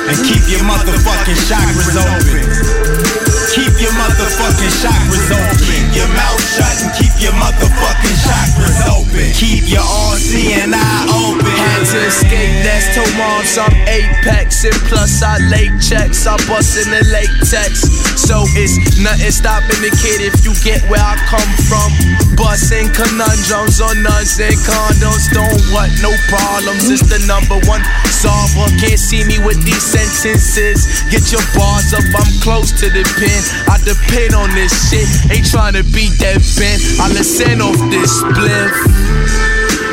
And keep your motherfucking chakras open. Keep your motherfucking chakras open. Keep your mouth shut and keep your motherfucking chakras open. Keep your seeing eye open. Had to escape, that's two I'm apex. And plus, I late checks, I bust in the latex. So it's nothing stopping the kid if you get where I come from. Busting conundrums on nuns and condoms. Don't what, no problems. It's the number one solver. Can't see me with these sentences. Get your bars up, I'm close to the pen. I depend on this shit. Ain't trying to be that bent. I listen off this spliff.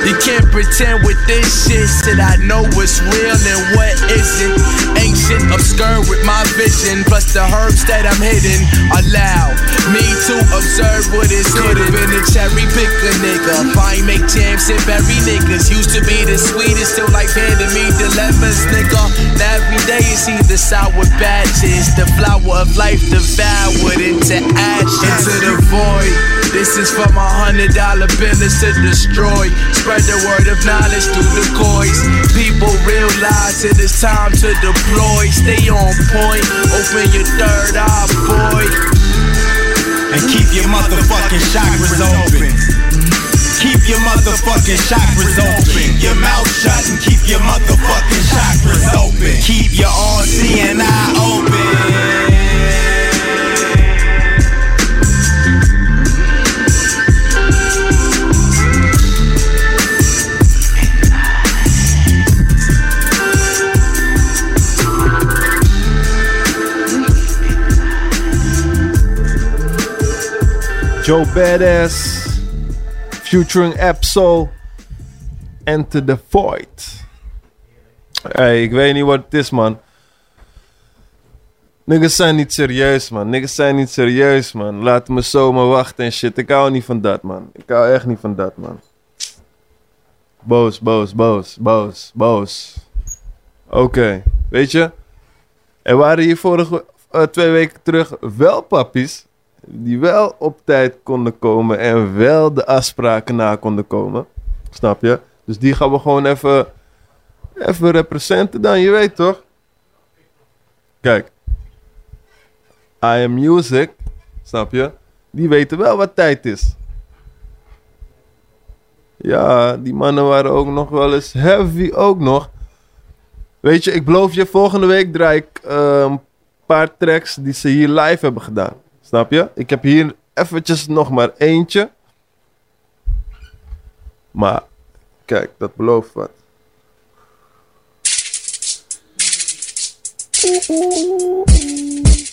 You can't pretend with this shit that I know what's real and what isn't. Ancient, obscure with my vision, plus the herbs that I'm hitting. Allow me to observe what is hidden. Been a cherry picker nigga. Fine, make jams and berry niggas. Used to be the sweetest, still like handing me dilemmas, nigga. Now every day is either sour batches. The flower of life devoured into ashes. Into the void. This is for my hundred dollar business to destroy. Spread the word of knowledge through the coins. People realize it is time to deploy. Stay on point. Open your third eye, boy. And keep your motherfucking chakras open. Keep your motherfucking chakras open. Your mouth shut and keep your motherfucking chakras open. Keep your all seeing eye open. Joe Badass, featuring Absol, Enter the Void. Hey, ik weet niet wat het is, man. Niggas zijn niet serieus, man. Niggas zijn niet serieus, man. Laat me zomaar wachten en shit. Ik hou niet van dat, man. Ik hou echt niet van dat, man. Boos, boos, boos, boos, boos. Oké, weet je? Er waren hier vorige eh, twee weken terug wel pappies die wel op tijd konden komen en wel de afspraken na konden komen. Snap je? Dus die gaan we gewoon even, even representen dan, je weet toch? Kijk. I Am Music, snap je? Die weten wel wat tijd is. Ja, die mannen waren ook nog wel eens heavy ook nog. Weet je, ik beloof je, volgende week draai ik eh, een paar tracks die ze hier live hebben gedaan. Snap je? Ik heb hier eventjes nog maar eentje. Maar, kijk, dat belooft wat.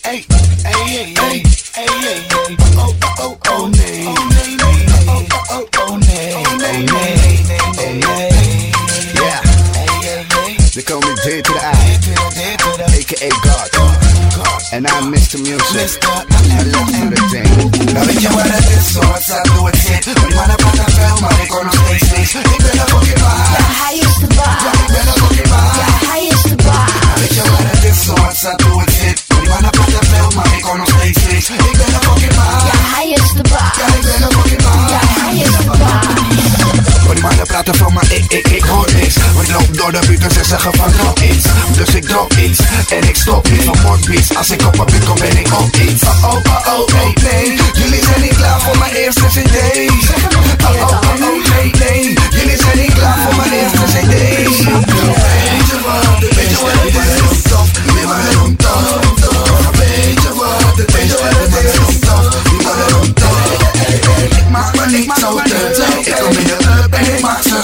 Hey, hey, hey, hey. Oh, oh, oh, oh, nee. Oh, nee, nee. Oh, oh, oh, oh, nee. Oh, nee, nee, nee, nee. Yeah. They call me J to the I, aka God. And I'm the Music. I love to the thing. Nou weet je wat het is, zoals dat doe het zit Maar die mannen praten veel, maar ik hoor nog steeds niks Ik ben een fucking baas Ja, hij is de baas Ja, ik ben een fucking baas Ja, hij is de baas Nou weet je wat het is, zoals dat doe het zit Maar die mannen praten veel, maar ik hoor nog steeds niks Ik maar die mannen praten veel, maar ik, ik, ik hoor niks. Want ik loop door de buurt en ze zeggen van drop iets. Dus ik drop iets en ik stop niet van moordbeats Als ik op een beat kom ben ik op iets. Oh oh oh oh nee Jullie zijn niet klaar voor mijn eerste cd. Oh oh oh nee nee. Jullie zijn niet klaar voor mijn eerste cd. Weet je wat, weet je wat? Het is mannen doen tof Weet je wat, het is mannen doen tof Ik maak me niet zo te Ik kom in de club en ik maak ze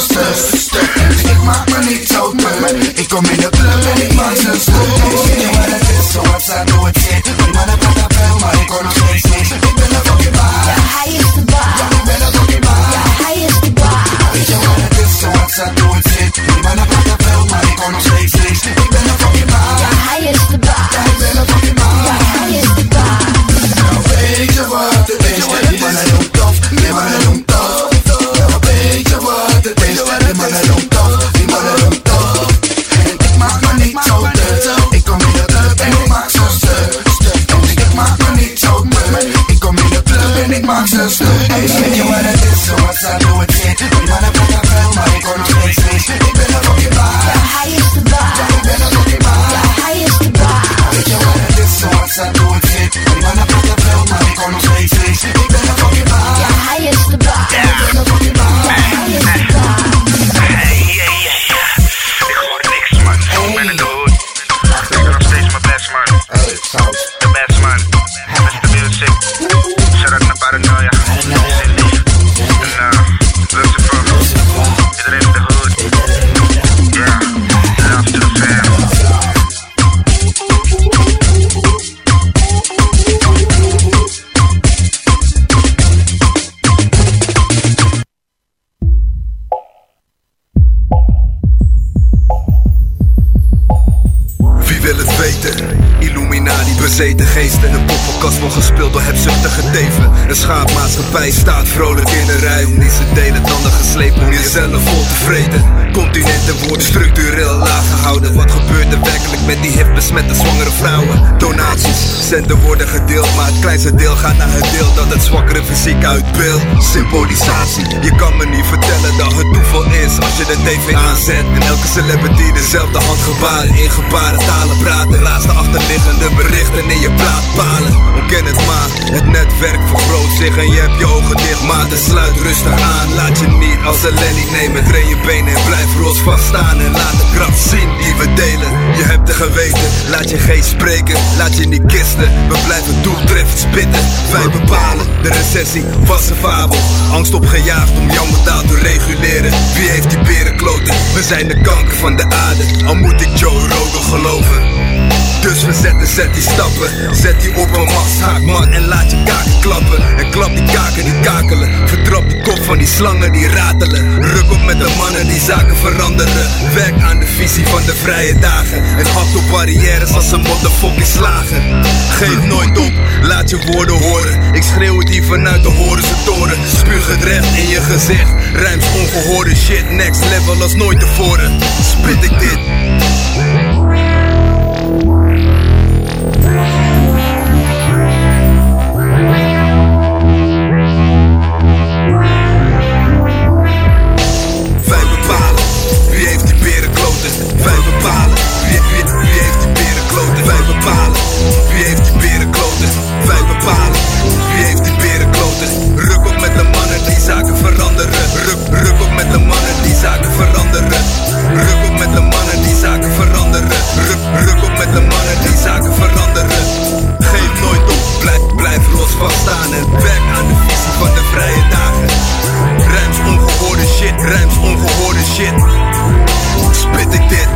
stuk Ik maak me niet zo te Ik kom in de club en ik maak ze stuk Weet je wat het is, zoals zij het zit Die mannen praten veel, maar ik hoor nog steeds niks Ik ben een fucking baas stuk Hey, je wat het is, zoals zij doe het zit Die wordt gespeeld door hebzuchtige teven Een schaapmaatschappij staat vrolijk in de rij Om niet te delen, tanden geslepen om jezelf vol tevreden Continenten worden structureel laag gehouden Wat gebeurt er werkelijk met die hip besmette zwangere vrouwen? Centen worden gedeeld Maar het kleinste deel gaat naar het deel dat het zwakkere fysiek uitbeeldt Symbolisatie, je kan me niet vertellen dat het toeval is Als je de tv aanzet. En elke celebrity dezelfde handgebaren In gebarentalen praten. Laatste achterliggende berichten in je plaat palen het maar, het netwerk vergroot zich En je hebt je ogen dicht. Maar de sluit rustig aan Laat je niet als een lelly nemen. Train je benen en blijf rotsvast staan En laat de kracht zien die we delen. Je hebt het geweten, laat je geest spreken Laat je niet kisten, we blijven doeltreffend spitten. Wij bepalen, de recessie. Was een fabel. Angst opgejaagd om jouw modaal te reguleren. Wie heeft die berenkloten? We zijn de kanker van de aarde. Al moet ik Joe Rogan geloven dus we zetten, zet die stappen. Zet die op een machtshaak man En laat je kaken klappen. En klap die kaken die kakelen. Vertrap die kop van die slangen die ratelen. Ruk op met de mannen die zaken veranderen. Werk aan de visie van de vrije dagen. En hakt op barrières als een motherfucking slagen Geef nooit op, laat je woorden horen. Ik schreeuw het hier vanuit de horense toren. Spuug het recht in je gezicht. Rijms ongehoorde shit Next level als nooit tevoren. Spit ik dit staan en werk aan de visie van de vrije dagen. Rijms ongehoorde shit, rijms ongehoorde shit. Spit ik dit?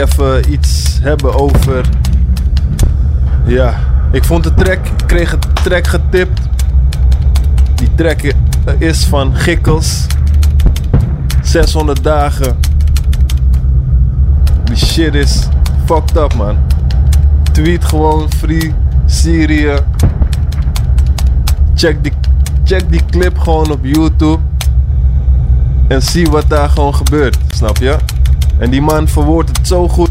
Even iets hebben over. Ja, ik vond de track. Ik kreeg een track getipt. Die track is van Gikkels. 600 dagen. Die shit is fucked up, man. Tweet gewoon free Syrië. Check die, check die clip gewoon op YouTube. En zie wat daar gewoon gebeurt, snap je? En die man verwoordt het zo goed.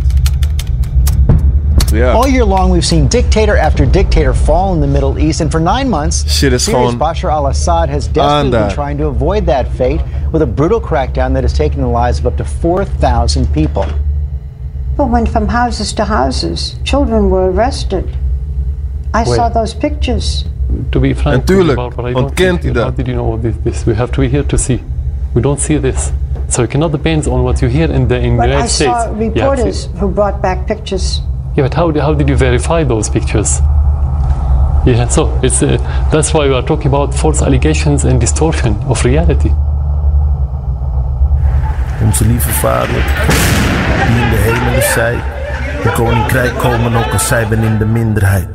Ja. All year long, we've seen dictator after dictator fall in the Middle East, and for nine months, Shit is Syria's gewoon Bashar al-Assad has desperately been trying to avoid that fate with a brutal crackdown that has taken the lives of up to 4,000 people. People went from houses to houses. Children were arrested. I Where? saw those pictures. To be frank, Natuurlijk, about what I don't ontkent think, hij how did you know this, this? We have to be here to see. We don't see this. So it cannot depend on what you hear in the, in the But I United States. saw You have to- reporters who brought back pictures. Yeah, but how, how did you verify those pictures? Yeah, so it's uh, that's why we are talking about false allegations and distortion of reality. Onze lieve vader, die in de hemelen zei, de koninkrijk komen ook als zij ben in de minderheid.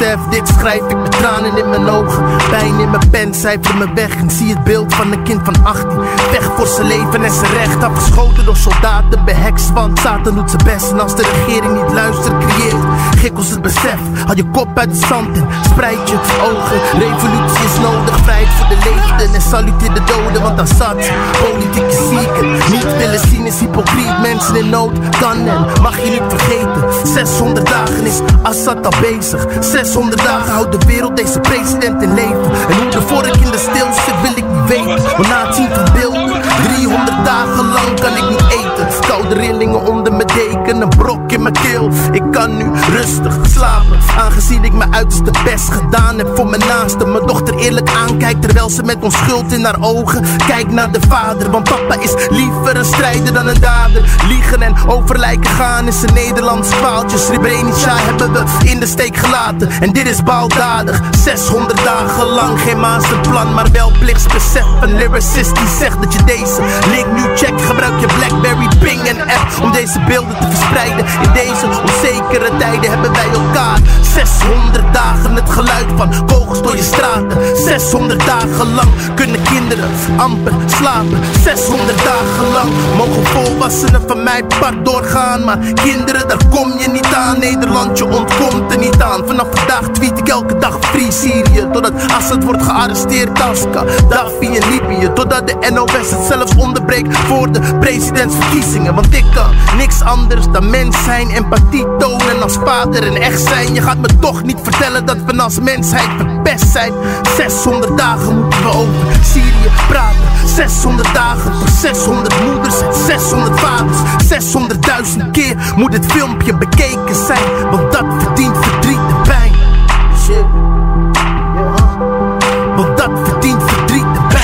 Dit schrijf ik met tranen in mijn ogen. Pijn in mijn pen, cijfer me weg. En zie het beeld van een kind van 18. Weg voor zijn leven en zijn recht. Afgeschoten door soldaten, behekst. Want Satan doet zijn best. En als de regering niet luistert, creëert gikkels het besef. Haal je kop uit het zand en spreid je ogen. Revolutie is nodig, vrijheid voor de leefden. En saluteer de doden, want Assad, politieke zieken. Niet willen zien is hypocriet, mensen in nood. Kan en mag je niet vergeten. 600 dagen is Assad al bezig. 600 dagen houdt de wereld deze president in leven. En hoe de vork in de stil zit, wil ik niet weten. Want na het zien van beelden, 300 dagen lang kan ik niet eten. Koude rillingen onder mijn deken, een brok in mijn keel. Ik kan nu rustig slapen, aangezien ik mijn uiterste best gedaan heb voor mijn naaste. Mijn dochter eerlijk aankijkt terwijl ze met onschuld in haar ogen kijkt naar de vader. Want papa is liever een strijder dan een dader. Liegen en overlijken gaan is een Nederlands kwaaltje. Srebrenica hebben we in de steek gelaten. En dit is baldadig. 600 dagen lang geen masterplan, maar wel plichtsbesef. Een lyricist die zegt dat je deze link nu check. Gebruik je Blackberry, Ping en app om deze beelden te verspreiden. In deze onzekere tijden hebben wij elkaar. 600 dagen het geluid van kogels door je straten. 600 dagen lang kunnen kinderen amper slapen. 600 dagen lang mogen volwassenen van mijn pad doorgaan. Maar kinderen, daar kom je niet aan. Nederland, je ontkomt er niet aan. Vanaf vandaag tweet ik elke dag Free Syrië. Totdat Assad wordt gearresteerd als Gaddafi in Libië. Totdat de NOS het zelfs onderbreekt voor de presidentsverkiezingen. Want ik kan niks anders dan mens zijn, empathie tonen als vader en echt zijn. Je gaat me toch niet vertellen dat we als mensheid verpest zijn. 600 dagen moeten we over Syrië praten. 600 dagen voor 600 moeders en 600 vaders. 600.000 keer moet het filmpje bekeken zijn, want dat verdient verdriet en pijn. Shit. Want dat verdient verdriet en pijn.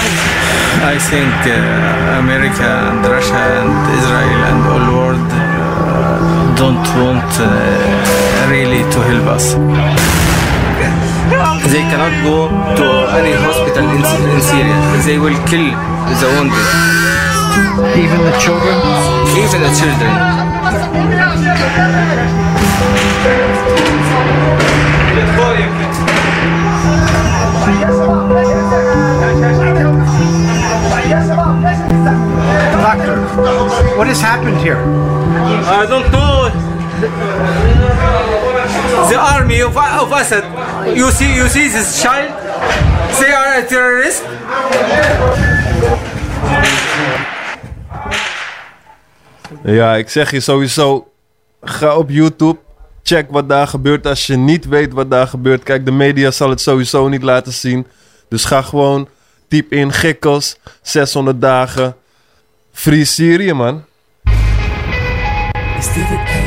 I think uh, America and Russia and Israel and all world uh, don't want uh, really to help us. They cannot go to any hospital in, in Syria. They will kill the wounded. Even the children? Even the children. Doctor, what has happened here? I don't know. The army of, of Assad. You see, you see this child. They are a terrorist. Ja, ik zeg je sowieso. Ga op YouTube. Check wat daar gebeurt. Als je niet weet wat daar gebeurt. Kijk, de media zal het sowieso niet laten zien. Dus ga gewoon. Typ in Gikkels. 600 dagen. Free Syrië, man. Is dit het einde?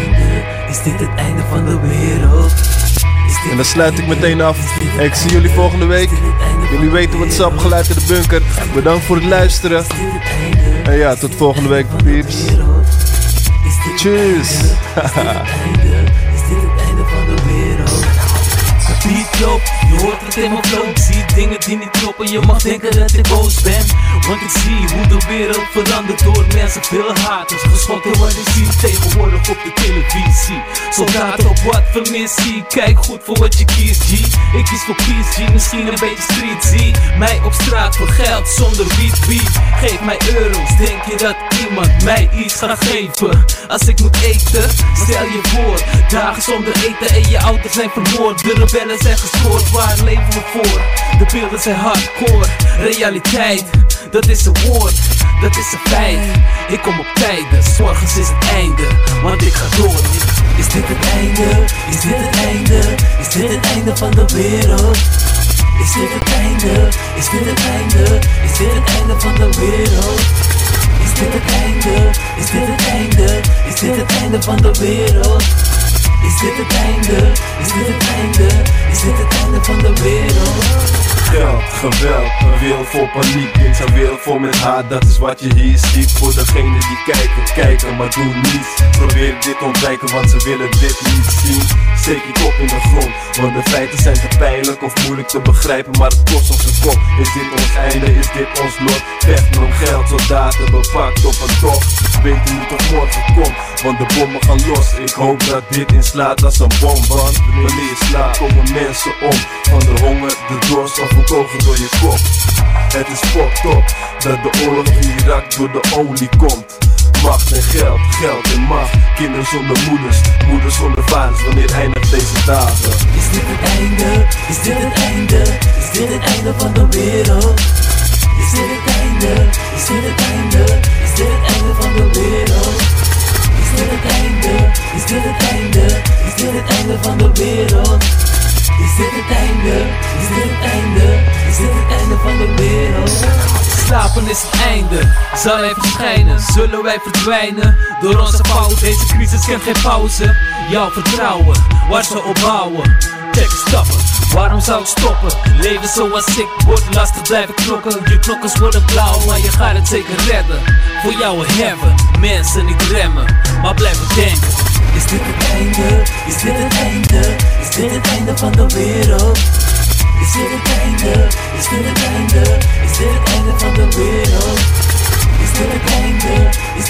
Is dit het einde van de wereld? En dan sluit ik meteen af. Ik zie jullie volgende week. Jullie weten wat up, geluid in de bunker. Bedankt voor het luisteren. En ja, tot volgende week, peeps. Tjus. Is dit Je hoort het in mijn flow. Ik zie dingen die niet kloppen. Je mag denken dat ik boos ben. Want ik zie hoe de wereld verandert Door mensen veel haters. Geschoten wat ik zie tegenwoordig op de televisie. Soldaat op wat voor missie? Kijk goed voor wat je kiest G. Ik kies voor peace G. Misschien een beetje street zie Mij op straat voor geld zonder wiet wie. Geef mij euro's. Denk je dat iemand mij iets gaat geven? Als ik moet eten Stel je voor. Dagen zonder eten en je ouders zijn vermoord. De rebellen zijn gescoord Waar leven we voor? De beelden zijn hardcore Realiteit Dat is een woord Dat is een feit Ik kom op tijden Zorgens is het einde Want ik ga door Is dit het einde? Is dit het einde? Is dit het einde van de wereld? Is dit het einde? Is dit het einde? Is dit het einde van de wereld? Is dit het einde? Is dit het einde? Is dit het einde van de wereld? Is dit het einde? Is dit het einde? Is dit het einde van de wereld? Geld, geweld, een wereld vol paniek Niks een wereld vol met haat, dat is wat je hier ziet. Voor degenen die kijken, kijken maar doen niets. Probeer dit ontwijken, want ze willen dit niet zien. Steek je kop in de grond, want de feiten zijn te pijnlijk Of moeilijk te begrijpen, maar het kost ons een kop. Is dit ons einde, is dit ons lot? Vechten om geld, soldaten bepakt op een tocht. Weten niet of morgen komt, want de bommen gaan los. Ik hoop dat dit inslaat als een bom Want wanneer je slaapt komen mensen om. Van de honger, de dorst of door je kop Het is fucked up dat de oorlog in Irak door de olie komt Macht en geld, geld en macht Kinderen zonder moeders, moeders zonder vaders Wanneer eindigt deze dagen? Is dit het einde? Is dit het einde? Is dit het einde van de wereld? Is dit het einde? Is dit het einde? Is dit het einde van de wereld? Is dit het einde? Is dit het einde? Is dit het einde van de wereld? Is dit het einde? Is dit het einde? Is dit het einde van de wereld? Slapen is het einde, zal hij verschijnen, zullen wij verdwijnen? Door onze fout, deze crisis kent geen pauze. Jouw vertrouwen, waar ze op bouwen. Check stappen, waarom zou ik stoppen? Leven zoals ik, wordt lastig blijven knokken. Je knokkers worden blauw, maar je gaat het zeker redden. Voor jou hebben, mensen niet remmen, maar blijven denken Is dit het einde? Is dit het einde? Is dit het einde van de wereld? Is dit het einde? Is dit het einde? Is dit het einde van de wereld? Is dit het einde? Is